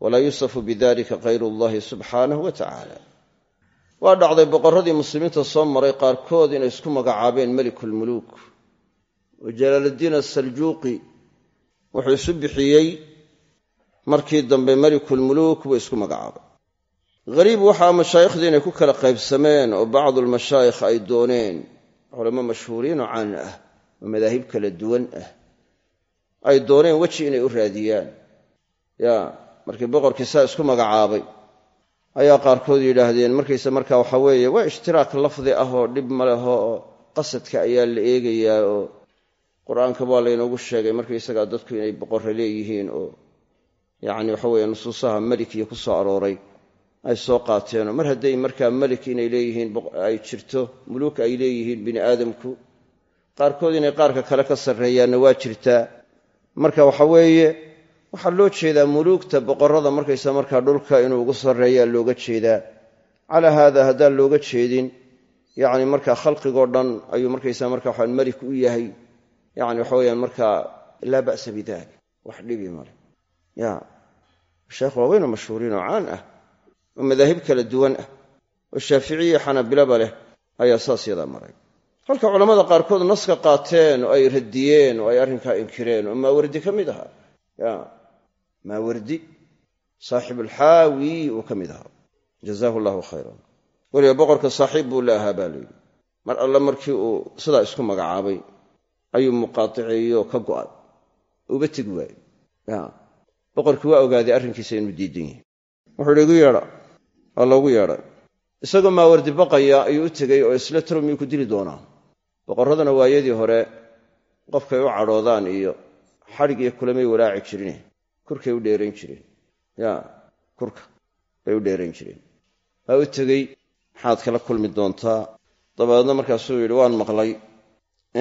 Walaa yusafu bidalika kayru allahi subxaanahu wa tacaala waa dhacday boqorradii muslimiinta soo maray qaarkood inay isku magacaabeen melikulmuluuk oo jalaaluddiin asaljuuqi wuxuu isu bixiyey markii dambe melikulmuluuk buu isku magacaabay. Hariib waxaa mashaayikhda inay ku kala qaybsameen oo bacdulmashaayikh ay dooneen culamo mashhuuriin oo caan ah oo madaahib kala duwan ah ay dooneen weji inay u raadiyaan. Ya markii boqorkii saa isku magacaabay ayaa qaarkood yidhaahdeen markayse markaa waxa weeye waa ishtiraak lafdi ah oo dhib ma leho oo qasadka ayaa la eegayaa oo qur'aanka waa laynoogu sheegay markaysagaa dadku inay boqorre leeyihiin oo yacni waxa weeye nusuusaha melikiya ku soo arooray ay soo qaateenoo mar hadday markaa melik inay leeyihiin ay jirto muluuk ay leeyihiin bini aadamku. Qaarkood inay qaarka kale ka sarreeyaanna waa jirtaa. Marka waxa weeye waxaa loo jeedaa muluugta boqorrada markaysa markaa dhulka inuu ugu sarreeyaa looga jeedaa. Calaa haada haddaan looga jeedin yacni markaa khalqigoo dhan ayuu markaysa marka waxaan melik u yahay. Yacni waxa weyaan markaa laa ba'sa bidalik wax dhibi male ya sheekh waaweynoo mashhuuriin oo caan ah oo madaahib kala duwan ah oo shaaficiya xanabilaba leh ayaa saas yadaa maray. Halka culammada qaarkood naska qaateen oo ay radiyeen oo ay arrinkaa inkireen oo maawardi ka mid ahaa maawardi saaxibulxaawi uu ka mid ahaa. Jazaahu allahu khayran. Weliba boqorka saaxiib buu la ahaa baa layidhi mar alle markii uu sidaa isku magacaabay ayuu muqaaticeeyo ka go'ay uba tegi waaye boqorkii waa ogaaday arrinkiisa inuu diidan yahay. Wuxuu ihi igu yeedha waa loogu yeedhay isagoo maawardi baqaya ayuu u tegey oo isla taro miyuu ku dili doonaa. Boqorraduna waayadii hore qofkay u cadhoodaan iyo xadhig iyo kulamay walaaci jirine kurkay u dheerayn jireen ya kurka bay u dheerayn jireen waa u tegey maxaad kala kulmi doontaa? Dabeedna markaasuu yidhi waan maqlay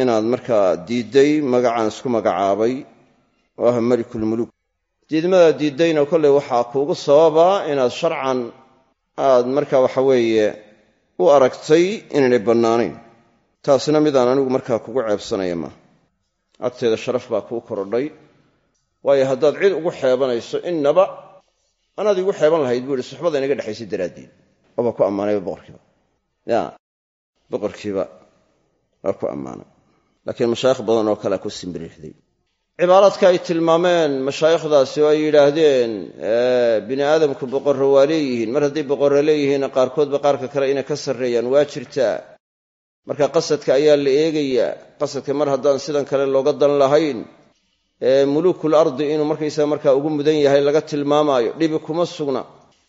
inaad markaa diidday magacaan isku magacaabay. Oo ah melikulmuluuk diidmadaa diiddayna kolley waxaa kuugu sababaa inaad sharcan aad markaa waxa weeye u aragtay inaynay bannaanayn. Taasna midaan anigu markaa kugu ceebsanaya maaha agteeda sharaf baa kuu korodhay waayo haddaad cid ugu xeebanayso innaba anaad igu xeeban lahayd buu ihi suxbada inaga dhexaysay daraaddeed. Waabaa ku ammaanayba boqorkiiba. Ya boqorkiiba waa ku ammaanay. Laakiin mashaayikh badan oo kalea ku simbiriixday. Cibaaraadka ay tilmaameen mashaayikhdaasi oo ay yidhaahdeen bini aadamku boqorro waa leeyihiin. Mar hadday boqorro leeyihiinna qaarkoodba qaarka kale inay ka sarreeyaan waa jirtaa marka qasadka ayaa la eegayaa. Qasadka mar haddaan sidan kale looga dan lahayn muluukul ardi inuu markaysaga markaa ugu mudan yahay laga tilmaamaayo dhibi kuma sugna.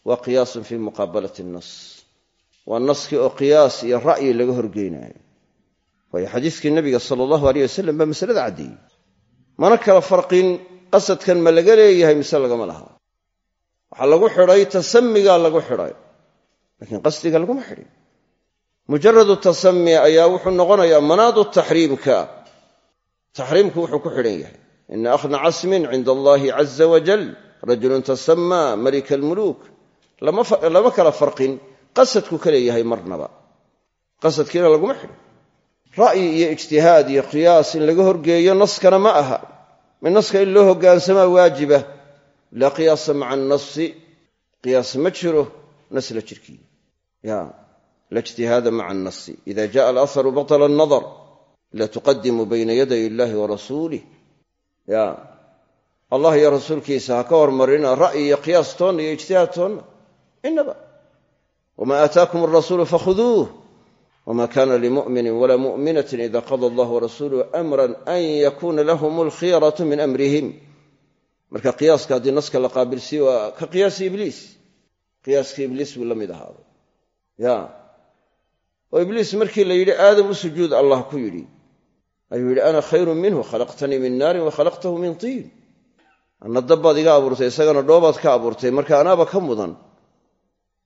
Waa qiyaasun fii muqaabalati nas waa naskii oo qiyaas iyo ra'yi laga horgeynayo waayo xadiiskii nabiga sala allahu aleyh wasalam baa masalada caddeeyey mana kala farqin qasadkan ma laga leeyahay mise lagama laha. Waxaa lagu xidhay tasamigaa lagu xidhay laakiin qasdiga laguma xidhin mujaradu tasami ayaa wuxuu noqonayaa manaadu taxriimka. Taxriimku wuxuu ku xidhan yahay ina akhna casmin cinda allahi caza wajal rajulun tasamaa malika almuluuk lama kala farqin qasadku ka leeyahay marnaba qasadkiina laguma xidhin ra'yi iyo ijtihaad iyo qiyaas in laga horgeeyo naskana ma aha min naska in loo hoggaansamaa waajiba laa qiyaasa maca annasi qiyaas ma jiro nas la jirkii ya la ijtihaada maca annasi ida jaءa alaharu batla annadar la tuqadimu bayna yaday illahi wa rasuulih ya. Allah iyo rasuulkiisa ha ka hormarina ra'yi iyo qiyaas toonna iyo ijtihaad toonna inaba wma aataakum alrasuulu fakhuduuh. Wma kana limuminin wala muminatin ida qada allah warasuuluhu amran an yakuna lahum alkhiyaratu min amrihim. Marka qiyaaska haddii naska la qaabilsiiyo waa ka qiyaasi ibliis. Qiyaaskii ibliis buu la mid ahaaday. Ya. Oo ibliis markii la yidhi aadam u sujuud allah ku yidhi ayuu yidhi ana khayrun minhu khalaqtanii min naarin wa khalaqtahu min tiin. Anna dabbaad iga abuurtay isagana dhoobaad ka abuurtay marka anaaba ka mudan.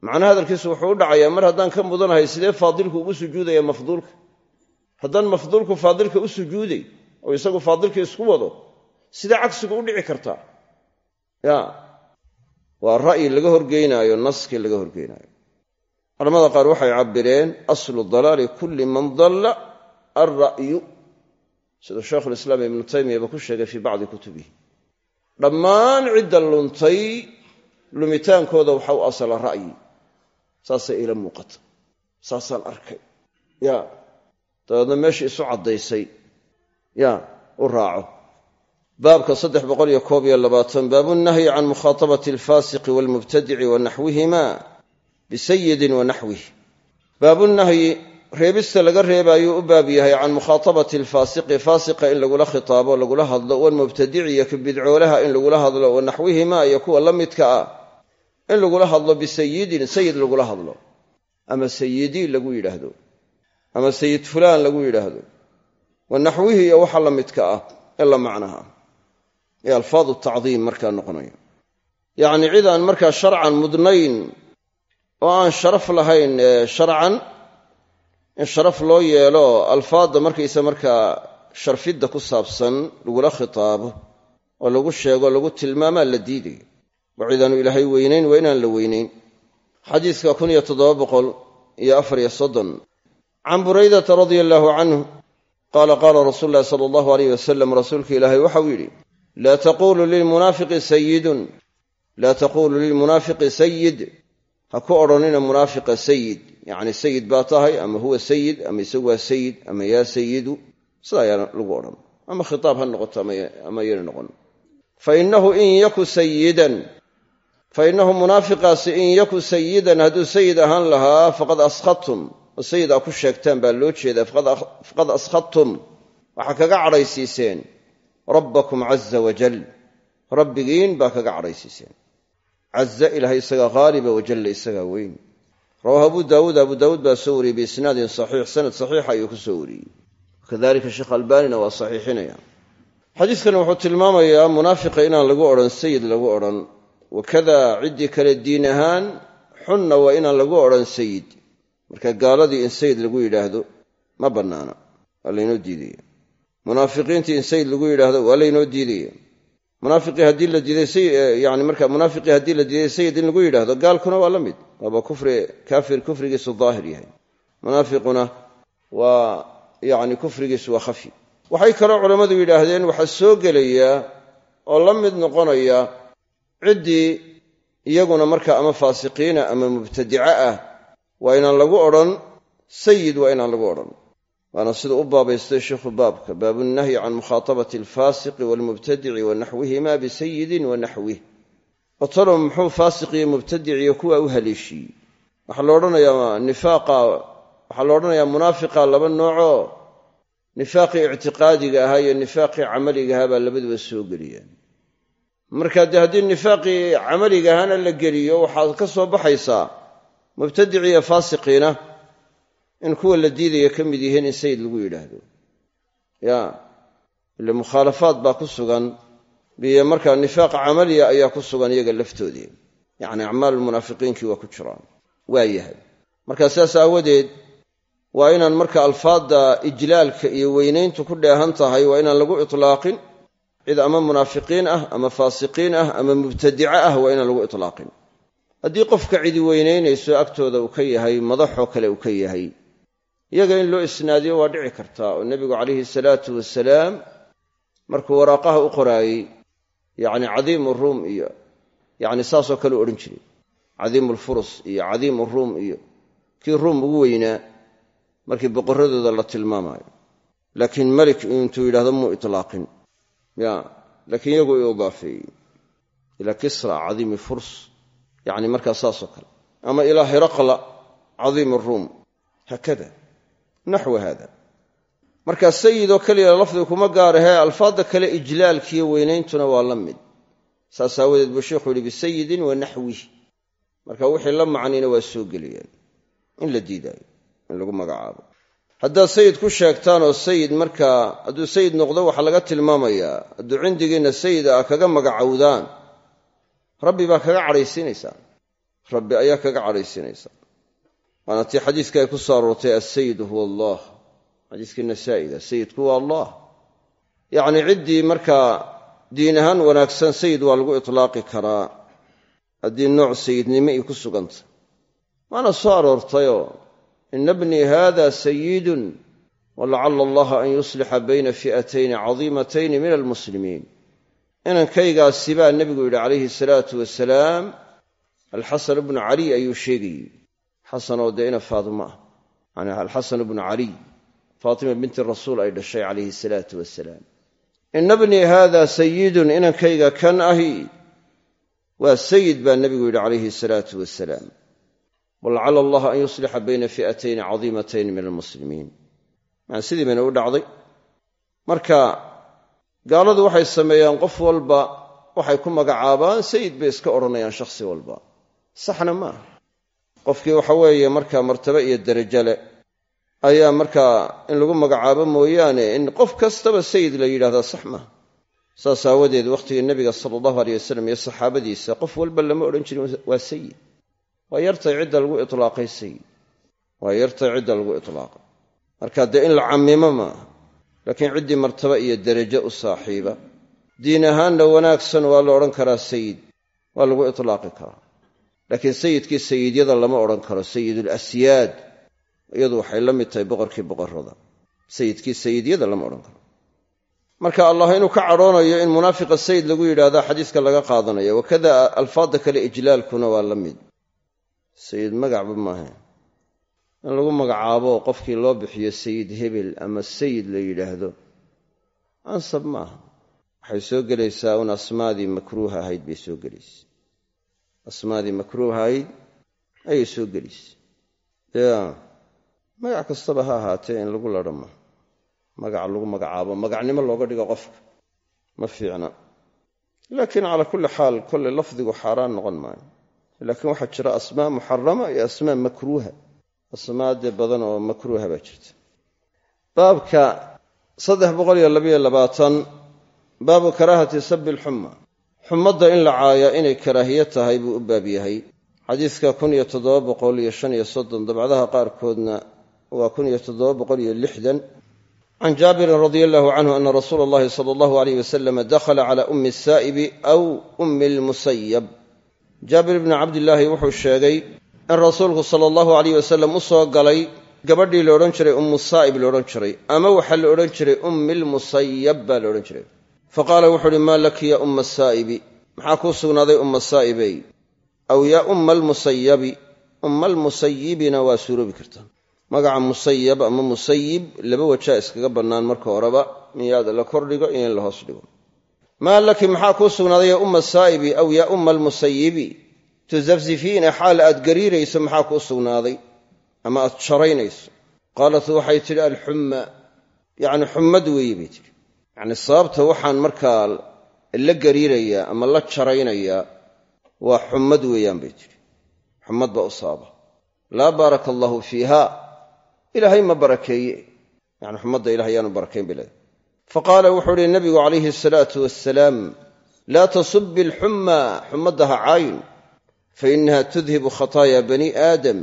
Macna hadalkiisu wuxuu u dhacayaa mar haddaan ka mudanahay sidee faadilku ugu sujuudaya mafduulka? Haddaan mafduulku faadilka u sujuuday oo isagu faadilka isku wado sidee cagsigu u dhici kartaa? Ya waa ra'yi laga horgeynaayo naskii laga horgeynaayo. Culamada qaar waxay cabbireen aslu dalaali kulli man dalla alra'yu siduu shaykhulislaam ibnu taymiyaba ku sheegay fii bacdi kutubihi. Dhammaan cidda luntay lumitaankooda waxa u asala ra'yi. Saasay ila muuqata. Saasaan arkay. Ya dabeedna meeshii isu caddaysay. Ya u raaco. Baabka saddex boqol iyo koob iyo labaatan baabunahyi can mukhaatabati alfaasiqi waalmubtadici wa naxwihima bisayidin wa naxwih. Baabunahyi reebista laga reebaayuu u baab yahay can mukhaatabati alfaasiqi faasiqa in lagula khitaabo lagula hadlo walmubtadici iyo ka bidcoolaha in lagula hadlo wa naxwihima iyo kuwa la midka ah in lagula hadlo bisayidin sayid lagula hadlo. Ama sayidii lagu yidhaahdo. Ama sayid fulaan lagu yidhaahdo. Wa naxwihi iyo waxa la midka ah ee la macnaha. Ee alfaadu tacdiim markaa noqonaya. Yacni cid aan markaa sharcan mudnayn oo aan sharaf lahayn sharcan in sharaf loo yeelo alfaadda markaysa markaa sharfidda ku saabsan lagula khitaabo oo lagu sheego lagu tilmaamaa la diidaya waa cidaanu ilaahay weynayn waa inaan la weynayn xadiiska kun iyo toddoba boqol iyo afar iyo soddon. Can buraydata radia allaahu canhu qaala qaala rasuulu llahi sala allahu aleyh wasalam rasuulka ilaahay waxau yidhi laa taqulu lilmunaafiqi sayidun laa taqulu lilmunaafiqi sayid ha ku odhanina munaafiqa sayid yacni sayid baa tahay ama huwa sayid ama isagu waa sayid ama yaa sayidu sida ayaa lagu odhan. Ama khitaab ha noqoto ama yana noqon. Fainahu in yaku sayidan fainahu munaafiqaasi in yaku sayidan hadduu sayid ahaan lahaa faqad askhadtum. Oo sayid aa ku sheegtaan baa loo jeedaa faqad askhadtum. Waxaa kaga cadhaysiiseen. Rabbakum caza wajal rabbigiin baa kaga cadhaysiiseen. Caza weyn rawaahu abu daawuud abu daawuud baa soo wariyey biisnaadin saxiix. Sanad saxiixa ayuu ku soo wariyey. Kadalika sheekh albaanina waa saxiixinaya. Xadiidkani wuxuu tilmaamayaa munaafiqa inaan lagu odhan sayid lagu odhan. Wakada ciddii kale diin ahaan xunna waa inaan lagu odhan sayid marka gaaladii in sayid lagu yidhaahdo ma bannaana. Waa laynoo diidaya. Munaafiqiintii in sayid lagu yidhaahdo waa laynoo diidaya munaafiqii haddii la diiday yani marka munaafiqii haddii la diiday sayid in lagu yidhaahdo gaalkuna waa la mid. Waaba kufri kaafir kufrigiisu daahir yahay. Munaafiquna waa yani kufrigiisu waa khafi. Waxay kaloo culammadu yidhaahdeen waxaa soo gelayaa oo la mid noqonaya ciddii iyaguna marka ama faasiqiina ama mubtadica ah waa inaan lagu odhan sayid waa inaan lagu odhan waana sida u baabaystay sheikhu baabka baabunahyi can mukhaatabati alfaasiqi waalmubtadici wa naxwihima bisayidin wa naxwih otalo muxuu faasiq iyo mubtadic iyo kuwa u haleeshiiyey waxaa la odhanayaa nifaaqa waxaa la odhanayaa munaafiqa laba noocoo nifaaqii ictiqaadiga ahaa iyo nifaaqii camaliga ahaa baa labaduba soo geliyaan marka dee haddii nifaaqii camaliga ahaana la geliyo waxaad ka soo baxaysaa mubtadici iyo faasiqiina in kuwa la diidaya ka mid yihiin in sayid lagu yidhaahdo. Ya ile mukhaalafaad baa ku sugan biyo markaa nifaaq camaliya ayaa ku sugan iyaga laftoodii yacni acmaalulmunaafiqiinkii waa ku jiraan. Waa yahay. Marka sidaas aawadeed waa inaan marka alfaadda ijlaalka iyo weynayntu ku dheehan tahay waa inaan lagu itlaaqin. Cid ama munaafiqiin ah ama faasiqiin ah ama mubtadica ah waa inaan lagu itlaaqin. Haddii qofka cidi weynaynayso agtooda uu ka yahay madaxoo kale uu ka yahay iyaga in loo isnaadiyo waa dhici kartaa. Oo nebigu calayhi salaatu wasalaam markuu waraaqaha u qoraayey yacni cadiimu ruum iyo yacni saasoo kale u odhan jiray. Cadiimu lfurus iyo cadiimu ruum iyo kii ruum ugu weynaa markii boqorradooda la tilmaamaayo. Laakiin melik intuu yidhahdo muu itlaaqin. Ya laakiin iyagu i idaafeeyey ilaa kisra cadiimi furs yacni markaa saasoo kale. Ama ilaa hiraqla cadiimi ruum. Haakada naxwa hada markaa sayidoo keliya lafdiga kuma gaarahee alfaadda kale ijlaalkiiyo weynayntuna waa la mid. Saas aawadeed buu sheikhu yihi bisayidin wa naxwih marka wixii la macnina waa soo gelayaan in la diidaayo in lagu magacaabo. Haddaad sayid ku sheegtaan oo sayid markaa hadduu sayid noqdo waxaa laga tilmaamayaa hadduu cindigiinna sayid ah kaga magacowdaan rabbi baa kaga cadhaysiinaysaa. Rabbi ayaa kaga cadhaysiinaysaa waana tii xadiiska ay ku soo aroortay alsayidu huwa allah. Xadiiskii nasaa'ida sayidku waa allah. Yacnii ciddii markaa diin ahaan wanaagsan sayid waa lagu itlaaqi karaa. Haddii nooc sayidnimo ii ku suganta. Waana soo aroortayoo ina bnii hada sayidun walacala allaha an yuslixa bayna fi'atayni cadiimatayni min almuslimiin. Inankaygaasi baa nebigu yidhi calayhi salaatu wasalaam alxasan bnu caliy ayuu sheegayey xasanoo dee ina faadima ah. Yani alxasan bnu caliy faatima binti rasuul ay dhashay calayhi salaatu wasalaam ina bnii haada sayidun inankayga kan ahi waa sayid baa nebigu yidhi calayhi salaatu wasalaam walacala allaha an yuslixa bayna fi'atayni cadiimatayni min almuslimiin. Maa sidii bayna u dhacday. Marka gaaladu waxay sameeyaan qof walba waxay ku magacaabaan sayid bay iska odhanayaan shakhsi walba. Saxna maaha qofkii waxa weeye marka martaba iyo derajo leh ayaa markaa in lagu magacaabo mooyaane in qof kastaba sayid la yidhahdaa sax maaha saas aawadeed wakhtigii nebiga sala allahu aleyh wasalam iyo saxaabadiisa qof walba lama odhan jirin waa sayid. Waa yartay cidda lagu itlaaqay sayid. Waa yartay cidda lagu itlaaqay marka dee in la cammimo maaha laakiin ciddii martaba iyo derajo u saaxiiba. Diin ahaanna wanaagsan waa la odhan karaa sayid. Waa lagu itlaaqi karaa laakiin sayidkii sayidyada lama odhan karo sayidulasyaad iyadu waxay la mid tahay boqorkii boqorrada sayidkii sayidyada lama odhan karo. Marka allah inuu ka cadhoonayo in munaafiqa sayid lagu yidhaahda xadiiska laga qaadanaya wakada alfaadda kale ijlaalkuna waa la mid. Sayid magacba maaha. In lagu magacaabo qofkii loo bixiyo sayid hebel ama sayid la yidhaahdo ansab maaha. Waxay soo gelaysaa un asmaadii makruuha ahayd bay soo gelaysa asmaadii makruuha ahayd ayay soo gelaysa ya magac kastaba ha ahaatee in lagu ladho ma. Magaca lagu magacaabo magacnimo looga dhigo qofka ma fiicna. Laakiin calaa kulli xaal kolley lafdigu xaaraan noqon maayo. Laakiin waxaa jira asmaa muxarama iyo asmaa makruuha. Asmaadee badan oo makruuha baa jirta. Baabka saddex boqol iyo labayo labaatan baabu karaahati sabi alxumma xumadda in la caaya inay karaahiye tahay buu u baab yahay. Xadiiska kun iyo toddoba boqol iyo shan iyo soddon dabcdaha qaarkoodna waa kun iyo toddoba boqol iyo lixdan. Can jaabirin radia allahu canhu ana rasuula allahi sala allahu aleyh wasalama dakhala cala ummi saa'ibi aw ummi lmusayab jaabir bni cabdillaahi wuxuu sheegay in rasuulku sala allahu aleyh wasalam u soo galay gabadhii la odhan jiray ummu saa'ib la odhan jiray ama waxaa la odhan jiray ummi lmusayab baa la odhan jiray fa qaala wuxuu uhi maa laki ya umma saa'ibi maxaa kuu sugnaaday umma saa'ibey aw yaa umma almusayabi umma almusayibina waa suuroobi kartaa magaca musayab ama musayib laba wajaa iskaga bannaan marka horeba in yaad la kordhigo iyo in la hoos dhigo. Maa laki maxaa kuu sugnaaday ya umma saa'ibi aw yaa umma almusayibi tusafsifiina xaal aad gariirayso maxaa kuu sugnaaday? Ama aad sharaynayso. Qaalat waxay tidhi alxumma yacni xummad weeye bay tidhi yacni sababta waxaan markaa la gariirayaa ama la jaraynayaa waa xummad weeyaan bay tidhi. Xummad baa u sababa. Laa baaraka allaahu fiiha ilaahay ma barakeeye. Yani xumadda ilahay yaanu barakayn bay leedahay. Fa wuxuu uhi nabigu calayhi asalaatu wassalaam laa tasubi alxumma xumadda ha caayin. Fa inaha tudhibu khataaya bani aadam.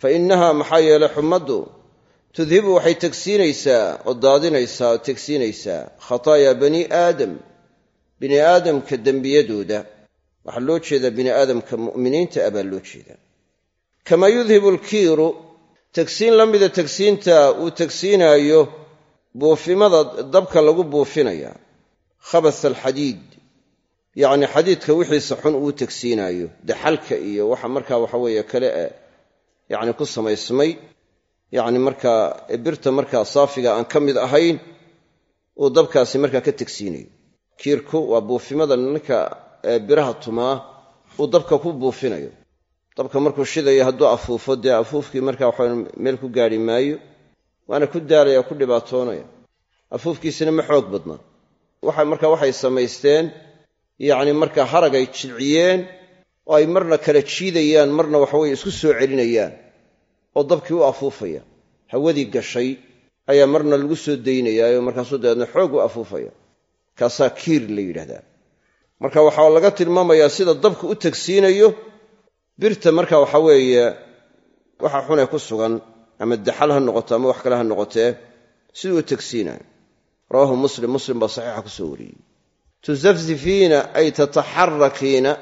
Fa inaha maxaa yeelay xumaddu tudhibu waxay tegsiinaysaa oo daadinaysaa oo tegsiinaysaa khataaya bani aadam. Bini aadamka dembiyadooda. Waxaa loo jeedaa bini aadamka mu'miniinta ah baa loo jeedaa. Kamaa yudhibu alkiiru. Tegsiin la mida tegsiinta uu tegsiinaayo buufimada dabka lagu buufinaya khabas alxadiid yacni xadiidka wixiisa xun uu tegsiinaayo daxalka iyo waxa markaa waxa weeye kale e yacni ku samaysmay yacni markaa birta markaa saafiga aan ka mid ahayn uu dabkaasi markaa ka tegsiinayo kiirku waa buufimada ninka biraha tumaa uu dabka ku buufinayo. Dabka markuu shidayo hadduu afuufo dee afuufkii markaa waxa meel ku gaadhi maayo waana ku daalaya ku dhibaatoonaya. Afuufkiisina ma xoog badna. Waxa marka waxay samaysteen yacni markaa harag ay jilciyeen oo ay marna kala jiidayaan marna waxaweye isku soo celinayaan oo dabkii u afuufaya. Hawadii gashay ayaa marna lagu soo daynayaayo markaasuu dabeedna xoog u afuufaya. Kaasaa kiir la yidhahdaa. Marka waxaa laga tilmaamayaa sida dabku u tegsiinayo birta marka waxa weeye waxa xunee ku sugan ama daxal ha noqoto ama wax kale ha noqotee siduu u tegsiinayo rawaahu muslim muslim baa saxiixa ku soo wariyey. Tusafzifiina ay tataxarakiina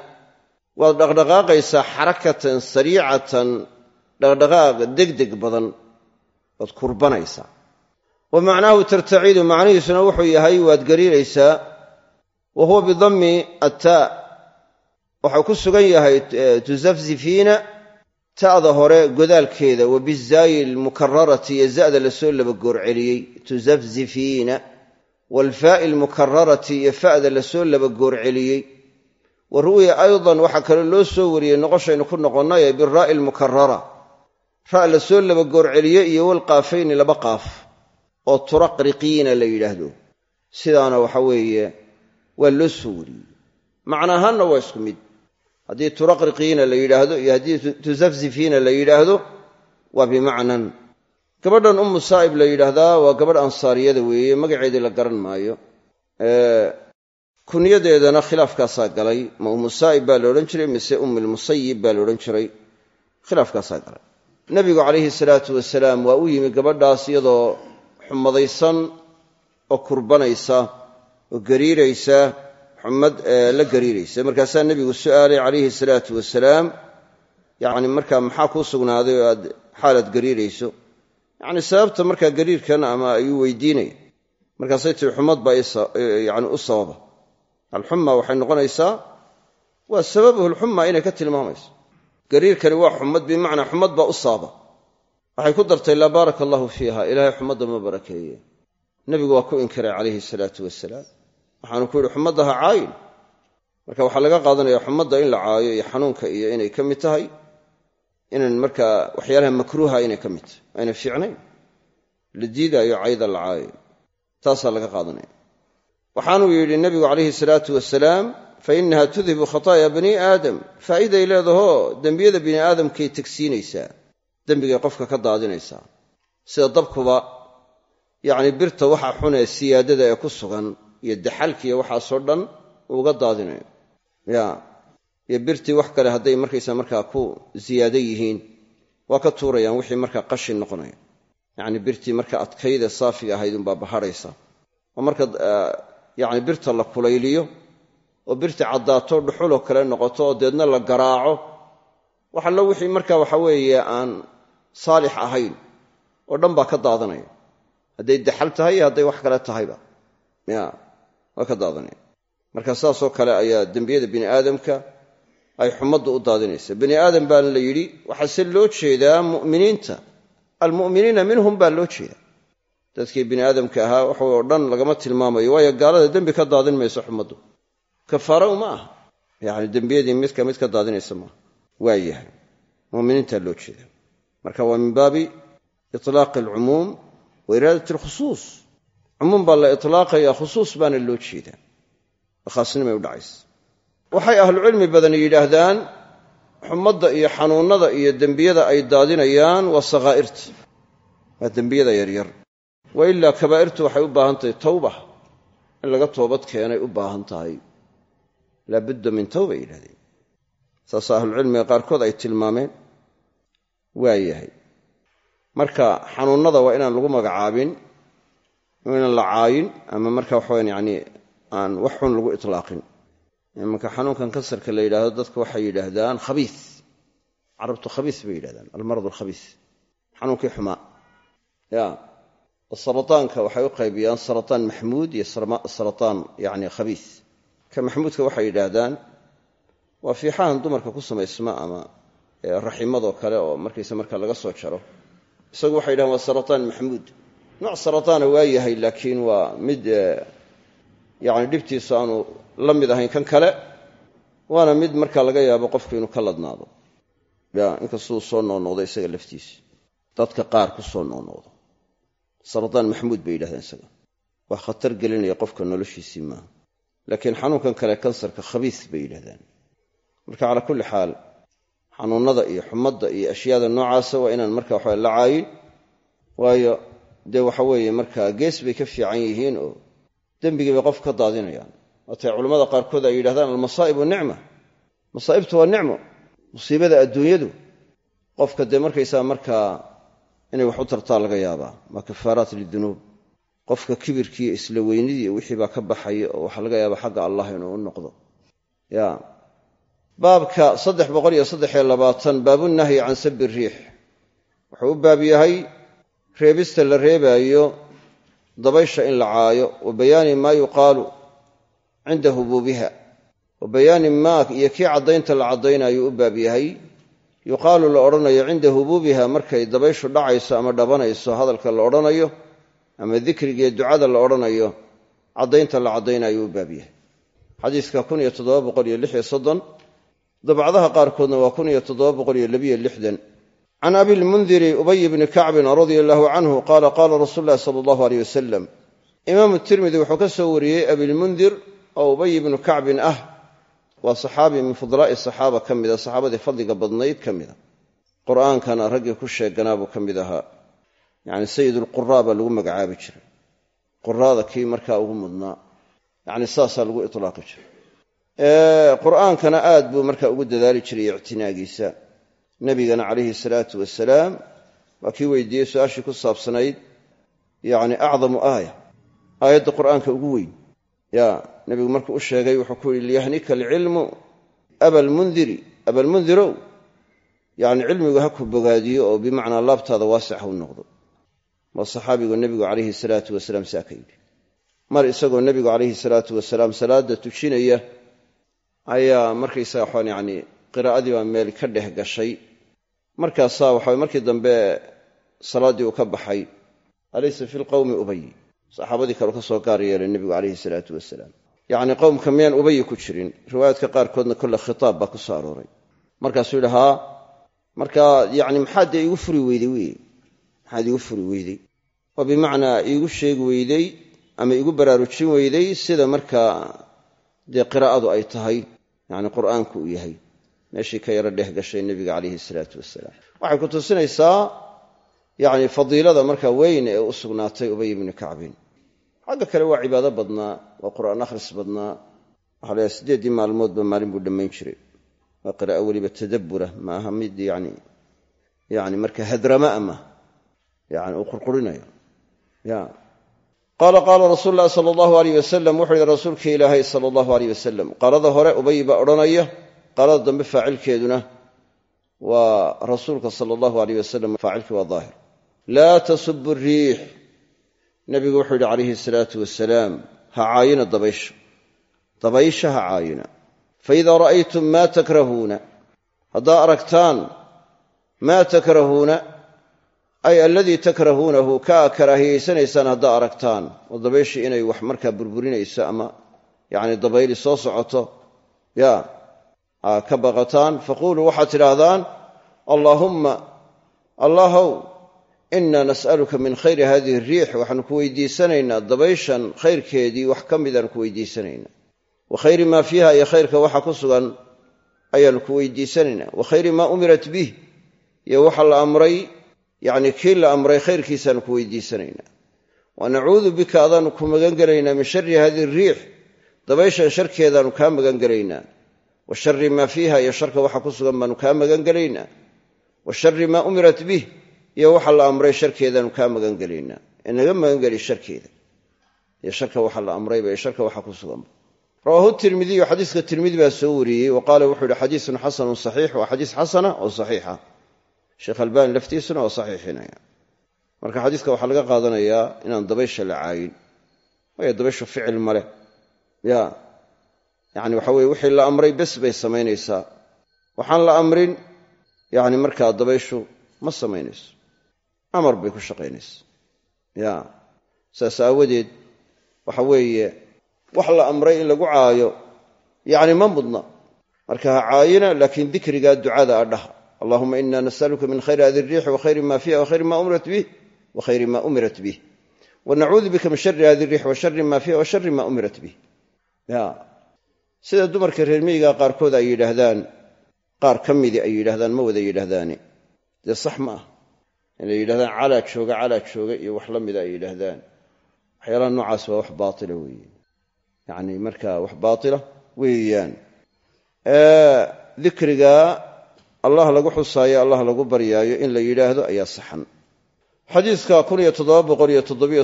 waad dhaqdhaqaaqaysaa xarakatan sariicatan dhaqdhaqaaq degdeg badan waad kurbanaysaa. Wa macnaahu tartaciidu macnihiisuna wuxuu yahay waad gariiraysaa wa huwa bidammi attaa waxau ku sugan yahay tusafzifiina ta'da hore godaalkeeda wa bizaayi almukararati iyo za'da la soo labagoorceliyey tusafzifiina waalfaa'i almukararati iyo fa'da la soo labagoorceliyey. Wa ru'ya aydan waxaa kaloo loo soo wariyey noqoshaynu ku noqonnaye biraa'i almukarara ra' la soo labagoorceliye iyo walqaafayni laba qaaf oo turaqriqiina la yidhaahdo. Sidaana waxa weeye waa loo soo wariyey. Macna ahaanna waa isku mid. Haddii turaqriqiina la yidhaahdo iyo haddii tusafzifiina la yidhaahdo waa bimacnan. Gabadhan ummu saa'ib la yidhaahdaa waa gabadh ansaariyada weeye magaceedii la garan maayo. Kunyadeedana khilaafkaasaa galay. Ma ummu saa'ib baa la odhan jiray mise ummulmusayib baa la odhan jiray. Khilaafkaasaa galay nebigu calayhi salaatu wasalaam waa u yimi gabadhaas iyadoo xumadaysan oo kurbanaysa oo gariiraysa xumad la gariiraysa. Markaasaa nebigu su'aalay calayhi salaatu wasalaam yacni markaa maxaa kuu sugnaaday oo aad xaalaad gariirayso? Yacni sababta markaa gariirkan ama ayuu weydiinaya markaasay tihi xumad baa yani u sababa. Alxuma waxay noqonaysaa waa sababuhu lxuma inay ka tilmaamayso gariirkani waa xumad bimacnaa xumad baa u sababa waxay ku dartay laa baaraka allahu fiiha ilaahay xumadda ma barakeeye. Nebigu waa ku inkiray calayhi salaatu wasalaam waxaanu ku yidhi xumadda ha caayin. Marka waxaa laga qaadanaya xumadda in la caayo iyo xanuunka iyo inay ka mid tahay inan markaa waxyaalaha makruuha inay ka mid tahay ayna fiicnayn. La diidaayo cayda la caayo. Taasaa laga qaadanaya. Waxaanuu yidhi nebigu calayhi salaatu wasalaam fa innaha tudhibu khataaya bani aadam. Faa'iiday leedahoo dembiyada bini aadamkay tegsiinaysaa. Dembigay qofka ka daadinaysaa sida dabkuba yacni birta waxa xunee siyaadada ee ku sugan iyo daxalkiiyo waxaasoo dhan uuga daadinayo. Ya iyo birtii wax kale hadday markaysa markaa ku ziyaado yihiin waa ka tuurayaan wixii markaa qashin noqonaya. Yacni birtii marka adkayde saafiga ahayd unbaa bahadhaysa oo marka yacni birta la kulayliyo oo birtii caddaato dhuxuloo kale noqoto deedna la garaaco. Wax allo wixii marka waxa weeye aan saalix ahayn oo dhan baa ka daadanaya. Hadday daxal tahay iyo wax kale tahayba. Ya waa ka daadanaya. Marka saasoo kale ayaa dembiyada bini aadamka ay xumaddu u daadinaysa. Bani aadam baana la yidhi waxaase loo jeedaa mu'miniinta? Almu'miniina minhum baa loo jeeda dadkii bini aadamka ahaa waxa oo dhan lagama tilmaamayo waayo gaalada dembi ka daadin mayso xumaddu kafaara uma aha. Yacni dembiyadii midka mid ka daadinaysa maaha waa yahay. Loo jeeda marka waa min baabi itlaaqi alcumuum wa iraadat alkhusuus. Cumuum baa la itlaaqaya khusuus baana loo jeedaa. Khaasnimay u dhacaysa. Waxay ahlucilmi badani yidhaahdaan xumadda iyo xanuunnada iyo dembiyada ay daadinayaan waa sakhaa'irta waa dembiyada yaryar. Wa ilaa kabaa'irtu waxay u baahan tahay tawba in laga toobad keenay u baahan tahay laabudda min tawba yidhahdeen saasa ahlucilmiga qaarkood ay tilmaameen waa yahay. Marka xanuunnada waa inaan lagu magacaabin inaan la caayin ama marka waxaweyan yani aan wax xun lagu itlaaqin. Imanka xanuunkan kansarka la yidhaahdo dadka waxay yidhaahdaan khabiis. Carabtu khabiis bay yidhahdaan almarad alkhabiis xanuunkii xumaa. Ya sarataanka waxay u qaybiyaan sarataan maxmuud iyo sarataan yani khabiis ka maxmuudka waxay yidhaahdaan waa fiixahan dumarka ku samaysma ama raximadoo kale oo markaysa marka laga soo jaro. Isagu waxay yidhahdaan waa sarataan maxmuud nooc sarataana waa yahay laakiin waa mid yani dhibtiisu aanu la mid ahayn kan kale waana mid marka laga yaabo qofku inuu ka ladnaado. Inkastuu soo noqnoqdo isaga laftiisa dadka qaar ku soo noqnoqdo sarataan maxmuud bay yidhahdeen isaga. Waa khatar gelinaya qofka noloshiisii maaha laakiin xanuunkan kale kansarka khabiis bay yidhahdaan. Marka calaa kulli xaal xanuunnada iyo xumadda iyo ashyaada noocaasa waa inaan marka waxa la caayin. Waayo dee waxa weeye markaa gees bay ka fiican yihiin oo dembigii bay qof ka daadinayaan. Waatay culammada qaarkood ay yidhahdaan almasaa'ibu nicma. Masaa'ibtu waa nicmo musiibada adduunyadu. Qofka dee markaysaa markaa inay wax u tartaa laga yaabaa waa kafaaraat lidunuub qofka kibirkiiyo isla weynidii wixii baa ka baxaya oo waxaa laga yaabaa xagga allah inuu u noqdo. Ya. Baabka saddex boqol iyo saddexiyo labaatan baabunahyi can sabi riix. Wuxuu u baab yahay reebista la reebaayo dabaysha in la caayo wa bayaani maa yuqaalu cinda hubuubiha. Wa bayaani maa iyo kii caddaynta la caddaynayo u baab yahay. Yuqaalu la odhanayo cinda hubuubiha markay dabayshu dhacayso ama dhabanayso hadalka la odhanayo ama dikrigiiyo ducada la odhanayo caddaynta la caddaynayo u baab yahay. Xadiiska dabcadaha qaarkoodna waa can abilmundiri ubay bni kacbin radia allahu canhu qaala qaala rasuulu llahi sala allahu aleyh wasalam imaamu tirmidi wuxuu ka soo wariyey abilmundir oo ubay ibnu kacbin ah waa saxaabi min fudlaa'i saxaaba ka mida saxaabadii fadliga badnayd ka mida qur'aankana raggii ku sheeganaa buu ka mid ahaa yacni sayidulquraa baa lagu magacaabi jiray quraada kii markaa ugu mudnaa. Yacni saasaa lagu itlaaqi jiray qur'aankana aad buu markaa ugu dadaali jiray ictinaagiisa. Nebigana calayhi salaatu wasalaam waa kii weydiiyey su'aashii ku saabsanayd yacni acdamu aaya aayadda qur'aanka ugu weyn. Ya nebigu markuu u sheegay wuxuu ku yihi liyahnika alcilmu abalmundiri abalmundirow yacni cilmigu ha ku bogaadiyo oo bimacnaa laabtaada waasic ha u noqdo waa saxaabigu nebigu calayhi salaatu wasalaam saa ka yidhi. Mar isagoo nebigu calayhi salaatu wasalaam salaadda tujinaya ayaa markaysaga waxaan yacni qiraa'adii baa meel ka dhex gashay. Markaasaa waxa markii dambe salaaddii uu ka baxay alaysa fi lqawmi ubay? Saxaabadii kale ka soo gaar yeelay nebigu calayhi salaatu wasalaam. Yacni qowmka miyaan ubayi ku jirin? Riwaayaadka qaarkoodna kolle khitaab baa ku soo arooray. Markaasuu yidhi haa. Markaa yacni maxaad dee iigu furi weydey weye maxaad iigu furi weydey oo bimacnaa iigu sheegi weydey ama iigu baraarujin weydey sida markaa dee qiraa'adu ay tahay yacni qur'aanku uu yahay. Meeshii ka yaro dheh gashay nebiga calayhi salaatu wasalaam waxay ku tusinaysaa yacni fadiilada markaa weyn ee u sugnaatay ubay ibnu kacbin. Xagga kale waa cibaado badnaa waa qur'aan akhris badnaa. Waxaa layahay siddeeddii maalmoodba maalin buu dhammayn jiray. Waa qiraa'o weliba tadabbura ma aha mid yani yani marka hadrama ama yani uu qurqurinayo ya qaala qaala rasuulu llahi sala allahu aleyh wuxuu yihi rasuulkii ilaahay sala allahu aleyh wasalam qaalada hore ubay baa odhanaya qaalada dambe faacilkeeduna waa rasuulka sala allahu aleyh wasalam faacilkii waa daahir laa tasubu riix nabigu wuxuu yidhi calayhi salaatu wasalaam ha caayina dabaysha dabaysha ha caayina faidaa ra'aytum maa takrahuuna haddaa aragtaan maa takrahuuna ay aladii takrahuunahu ka karaahiyaysanaysaan haddaa aragtaan. Oo dabayshii inay wax markaa burburinayso ama yacni dabayli soo socoto ya ka baqataan. Faquuluu waxaad tidhaahdaan allaahumma allahow inaa nas'aluka min khayri hadihi ariix waxaanu ku weydiisanaynaa dabayshan khayrkeedii wax ka midaanu ku weydiisanaynaa. Wa khayri maa fiiha iyo khayrka waxa ku sugan ayaanu ku weydiisanaynaa. Wa khayri maa umirat bih iyo waxa la amray yacni kii la amray khayrkiisaanu ku weydiisanaynaa. Wa nacuudu bika adaanu ku magan gelaynaa min shari hadihi ariix dabayshan sharkeedaanu kaa magan gelaynaa wa shari maa fiiha iyo sharka waxa ku sugan baanu kaa magan gelaynaa wa shari maa umirat bih iyo waxa la amray sharkeedaanu kaa magangelaynaa. Ee naga magangeli sharkeeda. Iyo sharka waxa la amrayba iyo soo wariyey. Wa qaala wuxuu yihi xadiisun xasanun oo saxiixa sheekh albani laftiisuna waa saxiixinaya marka xadiiska waxaa laga qaadanayaa inaan dabaysha la caayin. Waayo dabayshu ficil maleh ya yani waxa weye wixii la amray bes bay samaynaysaa. Waxaan la amrin yani markaa dabayshu ma samaynayso. Amar bay ku shaqaynaysa. Ya saas aawadeed waxa weeye wax la amray in lagu caayo yacni ma mudna. Marka ha caayina laakiin dikrigaa ducada a dhaha allahuma ina nasaluka min khayri hadi riixi wa khayri ma fiiha wa khayri ma umirat bih wa khayri ma umirat bih. Wa nacuudu bika min shari hadi riix wa shari ma fiiha wa shari ma umirat bih. Sida dumarka reer miyiga qaarkood ay yidhaahdaan qaar ka midii ay yidhahdaan ma wada yidhaahdaani. Dee sax ma ah. Inay yidhahdaan calaa jooga calaa jooga iyo wax la mida ay yidhaahdaan. Waxyaalaha noocaas waa wax baatila weeye yacni markaa wax baatila weeyaan allah lagu xusaayo allah lagu baryaayo in la yidhaahdo ayaa saxan.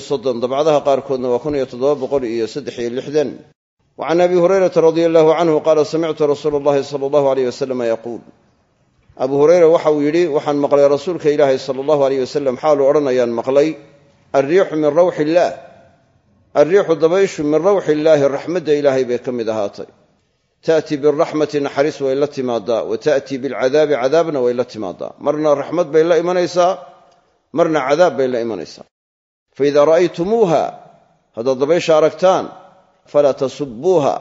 Soddon dabcadaha qaarkoodna waa wa can abi hurayrata radia allahu canhu qaala samictu rasuula allahi sala allahu aleyh wasalama yaquul. Abu hureyra waxa uu yidhi waxaan maqlay rasuulka ilaahi sala allahu aleyh wasalam xaaluu odhanayaan maqlay alriixu min rawxi illaah alriixu dabayshu min rawxi illaahi raxmadda ilaahay bay ka mid ahaatay ta'tii biraxmati naxariis way la timaadaa wa ta'tii bilcadaabi cadaabna way la timaadaa marna raxmad bay la imanaysaa marna cadaab bay la imanaysaa fa idaa ra'aytumuuha haddaad dabaysha aragtaan falaa tasubbuuha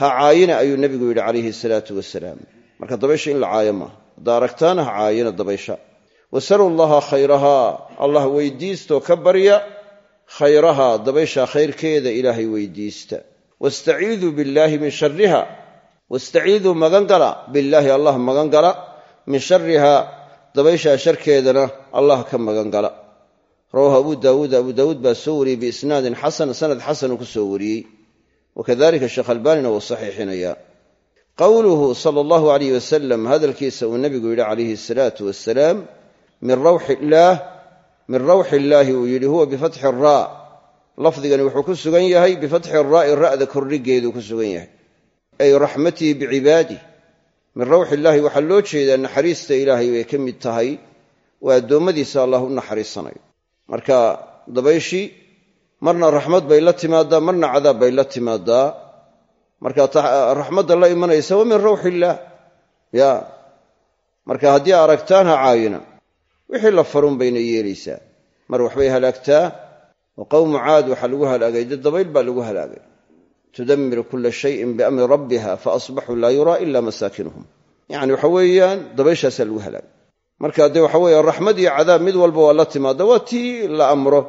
ha caayina ayuu nebigu yidhi calayhi salaatu wasalaam marka dabaysha in la caayo maaha haddaa aragtaana ha caayina dabaysha wasalu llaha khayrahaa allah weydiistoo ka barya khayrahaa dabaysha khayrkeeda ilaahay weydiista wastaciiduu billaahi min shariha wastaciiduu magangala billaahi allah magangala min sharihaa dabayshaa sharkeedana allah ka magangala rawaahu abu daawuud abu daawuud baa soo wariyey biisnaadin xasan sanad xasanuu ku soo wariyey wakadalika sheekh albaanina wuu saxiixinaya qowluhu sala allahu alayh wasalam hadalkiisa uu nebigu yidhi calayhi asalaatu wasalaam min rawxi illaahi uu yidhi huwa bifatxi raa lafdigani wuxuu ku sugan yahay bifatxi raa'i ra'da kordhigeeduu ku sugan yahay ay raxmatihi bicibaadih min rawxi illaahi waxaa loo jeedaa naxariista ilaahay bay ka mid tahay waa addoommadiisa allah u naxariisanayo. Marka dabayshii marna raxmad bay la timaadaa marna cadaab bay la timaadaa. Marka raxmadda la imanaysa waa min rawxi illaah. Ya marka haddii aragtaan ha caayina wixii la farun bayna yeelaysaa. Mar waxbay halaagtaa? Wa qowmu waxaa lagu halaagay dabayl baa lagu halaagay tudammiru kula shayin biamri rabbiha faasbaxuu laa yuraa ila masaakinuhum. Yacni waxa weeyaan dabayshaasaa lagu halaagay marka dee waxa weeye raxmad iyo cadaab mid walba waa la timaada waa tii la amro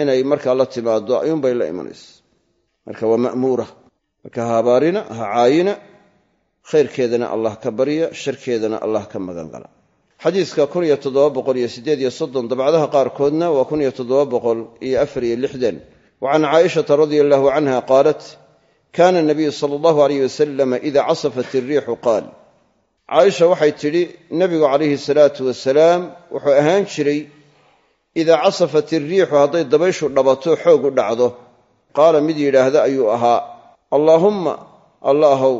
inay markaa la timaado ayuunbay la imanaysa. Marka waa ma'muura. Marka ha habaarina ha caayina khayrkeedana allah ka barya sharkeedana allah ka magangala. Xadiiska dabcadaha qaarkoodna waa can caaishata radia allahu canha qaalat kana nabiyu sala allahu aleyh wasalam ida casafat iriixu qaal. Caaisha waxay tidhi nebigu calayhi salaatu wasalaam wuxuu ahaan jiray idaa casafat iriixu hadday dabayshu dhabato xoog u dhacdo. Qaala mid yidhaahda ayuu ahaa allaahumma allaahow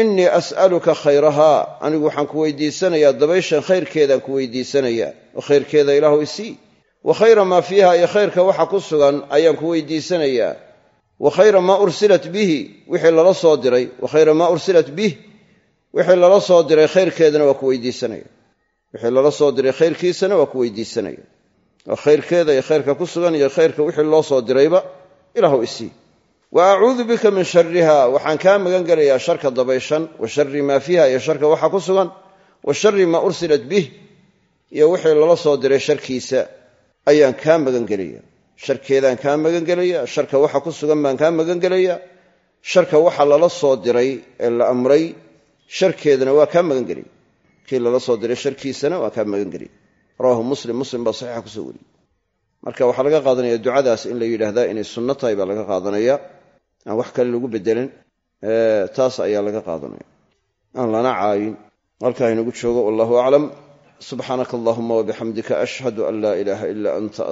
innii as'aluka khayrahaa anigu waxaan ku weydiisanayaa dabayshan khayrkeedaan ku weydiisanayaa oo khayrkeeda ilaahu isii wa khayra maa fiiha iyo khayrka waxa ku sugan ayaan ku weydiisanayaa wa khayra maa ursilat bihi wixii lala soo diray wa khayra maa ursilat bih wixii lala soo diray khayrkeedana waa ku weydiisanaya. Wixii lala soo diray khayrkiisana waa ku weydiisanaya. Oo khayrkeeda iyo khayrka ku sugan iyo khayrka wixii loo soo dirayba ilaahu isii. Wa acuudu bika min shariha waxaan kaa magan gelayaa sharka dabayshan wa shari maa fiiha iyo sharka waxa ku sugan wa shari maa ursilat bih iyo wixii lala soo diray sharkiisa ayaan kaa magan gelaya sharkeedaan kaa magan gelaya sharka waxa ku sugan baan kaa magan gelaya sharka waxa lala soo diray ee la amray sharkeedana waa kaa magan gelaya kii lala soo diray sharkiisana waa kaa magan gelaya rawahu muslim muslim baa saxiixa ku soo wariyey. Marka waxaa laga qaadanaya ducadaas in la yidhaahdaa inay sunno tahay baa laga qaadanaya. Aan wax kale lagu bedelin taas ayaa laga qaadanaya. Aan lana caayin. Halkaa inagu joogo wallahu aclam. Subxaanaka allahuma wabixamdika ashhadu an laa ilaaha ila anta